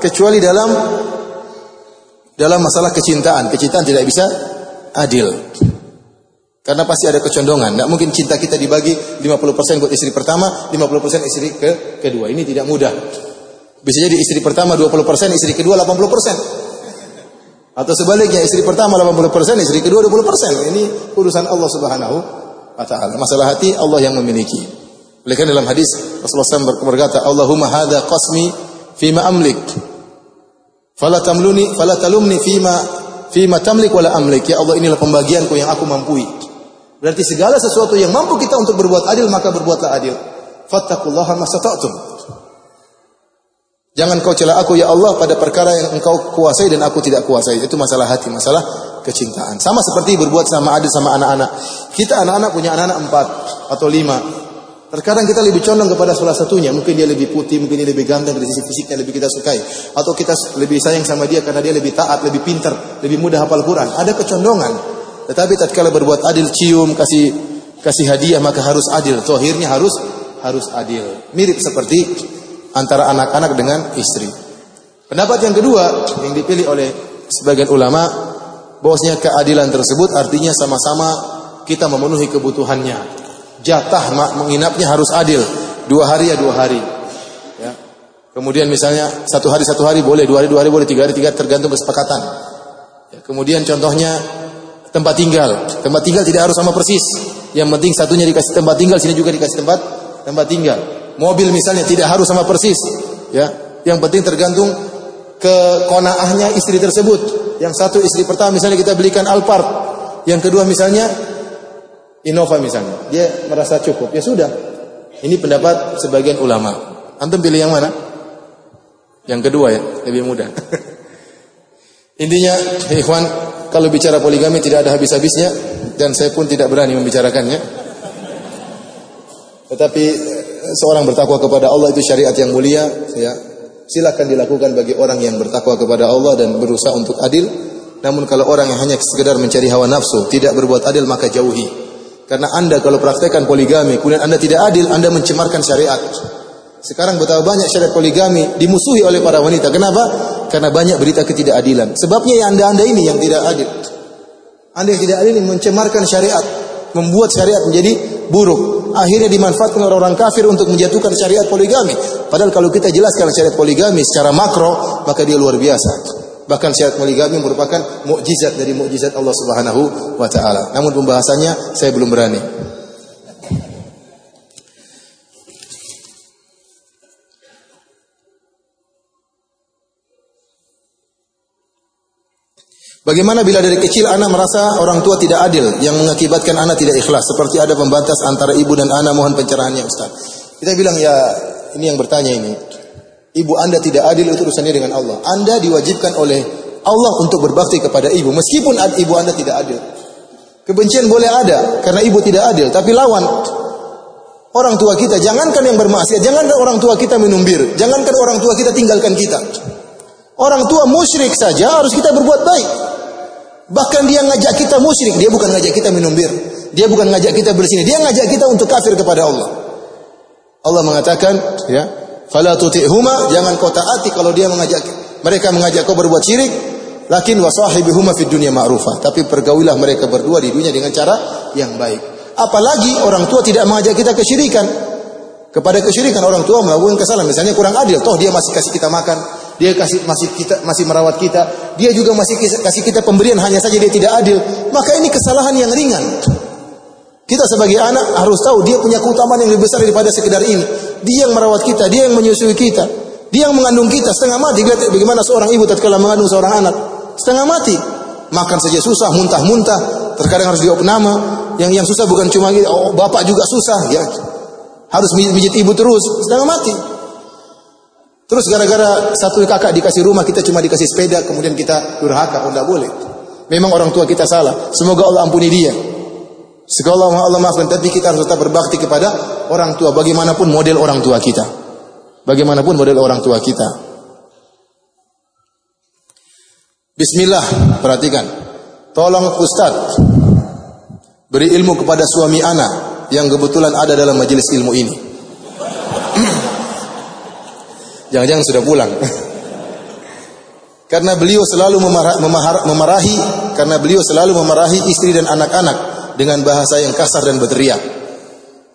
kecuali dalam dalam masalah kecintaan. Kecintaan tidak bisa adil. Karena pasti ada kecondongan. Tidak mungkin cinta kita dibagi 50% buat istri pertama, 50% istri ke kedua. Ini tidak mudah. Bisa jadi istri pertama 20%, istri kedua 80%. Atau sebaliknya istri pertama 80%, istri kedua 20%. Ini urusan Allah Subhanahu wa taala. Masalah hati Allah yang memiliki. Oleh karena dalam hadis Rasulullah SAW berkata, "Allahumma hadza qasmi fima amlik." Fala tamluni, fala talumni fima fima tamlik wala amlik. Ya Allah inilah pembagianku yang aku mampu. Berarti segala sesuatu yang mampu kita untuk berbuat adil maka berbuatlah adil. Fattaqullaha masata'tum. Jangan kau cela aku ya Allah pada perkara yang engkau kuasai dan aku tidak kuasai. Itu masalah hati, masalah kecintaan. Sama seperti berbuat sama adil sama anak-anak. Kita anak-anak punya anak-anak empat atau lima. Terkadang kita lebih condong kepada salah satunya. Mungkin dia lebih putih, mungkin dia lebih ganteng dari sisi fisiknya lebih kita sukai. Atau kita lebih sayang sama dia karena dia lebih taat, lebih pintar, lebih mudah hafal Quran. Ada kecondongan. Tetapi tatkala berbuat adil, cium, kasih kasih hadiah maka harus adil. Tohirnya harus harus adil. Mirip seperti antara anak-anak dengan istri. Pendapat yang kedua yang dipilih oleh sebagian ulama bahwasanya keadilan tersebut artinya sama-sama kita memenuhi kebutuhannya jatah menginapnya harus adil. Dua hari ya dua hari. Ya. Kemudian misalnya satu hari satu hari boleh, dua hari dua hari boleh, tiga hari tiga hari tergantung kesepakatan. Ya. Kemudian contohnya tempat tinggal. Tempat tinggal tidak harus sama persis. Yang penting satunya dikasih tempat tinggal, sini juga dikasih tempat tempat tinggal. Mobil misalnya tidak harus sama persis. Ya. Yang penting tergantung ke konaahnya istri tersebut. Yang satu istri pertama misalnya kita belikan Alphard. Yang kedua misalnya Innova misalnya, dia merasa cukup, ya sudah. Ini pendapat sebagian ulama. Antum pilih yang mana? Yang kedua ya, lebih mudah. Intinya, ikhwan, kalau bicara poligami tidak ada habis-habisnya dan saya pun tidak berani membicarakannya. Tetapi eh, seorang bertakwa kepada Allah itu syariat yang mulia, ya. Silakan dilakukan bagi orang yang bertakwa kepada Allah dan berusaha untuk adil. Namun kalau orang yang hanya sekedar mencari hawa nafsu, tidak berbuat adil maka jauhi. Karena Anda kalau praktekkan poligami, kemudian Anda tidak adil, Anda mencemarkan syariat. Sekarang betapa banyak syariat poligami dimusuhi oleh para wanita. Kenapa? Karena banyak berita ketidakadilan. Sebabnya ya Anda-Anda ini yang tidak adil. Anda yang tidak adil ini mencemarkan syariat, membuat syariat menjadi buruk. Akhirnya dimanfaatkan orang-orang kafir untuk menjatuhkan syariat poligami. Padahal kalau kita jelaskan syariat poligami secara makro, maka dia luar biasa. Bahkan syariat poligami merupakan mukjizat dari mukjizat Allah Subhanahu wa taala. Namun pembahasannya saya belum berani. Bagaimana bila dari kecil anak merasa orang tua tidak adil yang mengakibatkan anak tidak ikhlas seperti ada pembatas antara ibu dan anak mohon pencerahannya Ustaz. Kita bilang ya ini yang bertanya ini ibu anda tidak adil itu urusannya dengan Allah. Anda diwajibkan oleh Allah untuk berbakti kepada ibu meskipun ibu anda tidak adil. Kebencian boleh ada karena ibu tidak adil, tapi lawan orang tua kita. Jangankan yang bermaksiat, jangankan orang tua kita minum bir, jangankan orang tua kita tinggalkan kita. Orang tua musyrik saja harus kita berbuat baik. Bahkan dia ngajak kita musyrik, dia bukan ngajak kita minum bir. Dia bukan ngajak kita bersini, dia ngajak kita untuk kafir kepada Allah. Allah mengatakan, ya, Fala tuti'huma, jangan kau taati kalau dia mengajak mereka mengajak kau berbuat syirik, lakin wasahibihuma fid dunya ma'rufah. Tapi pergaulilah mereka berdua di dunia dengan cara yang baik. Apalagi orang tua tidak mengajak kita kesyirikan. Kepada kesyirikan orang tua melakukan kesalahan, misalnya kurang adil, toh dia masih kasih kita makan, dia kasih masih kita masih merawat kita, dia juga masih kasih kita pemberian hanya saja dia tidak adil, maka ini kesalahan yang ringan. Kita sebagai anak harus tahu dia punya keutamaan yang lebih besar daripada sekedar ini. Dia yang merawat kita, dia yang menyusui kita, dia yang mengandung kita setengah mati. Lihat bagaimana seorang ibu tatkala mengandung seorang anak, setengah mati. Makan saja susah, muntah-muntah, terkadang harus diopname. Yang yang susah bukan cuma oh, bapak juga susah, ya. Harus mijit ibu terus, setengah mati. Terus gara-gara satu kakak dikasih rumah, kita cuma dikasih sepeda, kemudian kita durhaka, oh tidak boleh. Memang orang tua kita salah. Semoga Allah ampuni dia. Segala Allah maafkan, tapi kita harus tetap berbakti kepada orang tua. Bagaimanapun model orang tua kita. Bagaimanapun model orang tua kita. Bismillah, perhatikan. Tolong Ustaz, beri ilmu kepada suami anak yang kebetulan ada dalam majelis ilmu ini. Jangan-jangan sudah pulang. karena beliau selalu memarah, memarah, memarahi, karena beliau selalu memarahi istri dan anak-anak dengan bahasa yang kasar dan berteriak.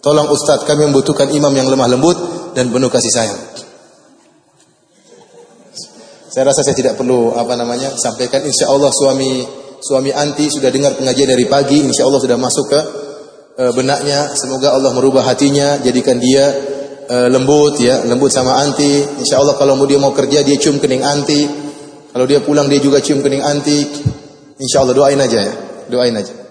Tolong Ustaz, kami membutuhkan imam yang lemah lembut dan penuh kasih sayang. Saya rasa saya tidak perlu apa namanya sampaikan. Insya Allah suami suami anti sudah dengar pengajian dari pagi. Insya Allah sudah masuk ke e, benaknya. Semoga Allah merubah hatinya, jadikan dia e, lembut ya, lembut sama anti. Insya Allah kalau dia mau kerja dia cium kening anti. Kalau dia pulang dia juga cium kening anti. Insya Allah doain aja ya, doain aja.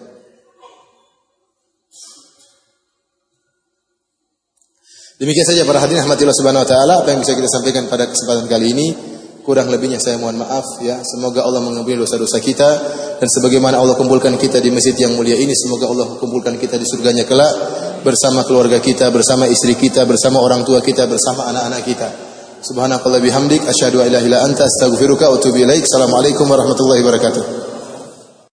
Demikian saja para hadirin rahmatillah subhanahu wa taala apa yang bisa kita sampaikan pada kesempatan kali ini. Kurang lebihnya saya mohon maaf ya. Semoga Allah mengampuni dosa-dosa kita dan sebagaimana Allah kumpulkan kita di masjid yang mulia ini, semoga Allah kumpulkan kita di surganya kelak bersama keluarga kita, bersama istri kita, bersama orang tua kita, bersama anak-anak kita. Subhanakallah bihamdik asyhadu an la ilaha illa anta astaghfiruka wa atubu ilaik. Assalamualaikum warahmatullahi wabarakatuh.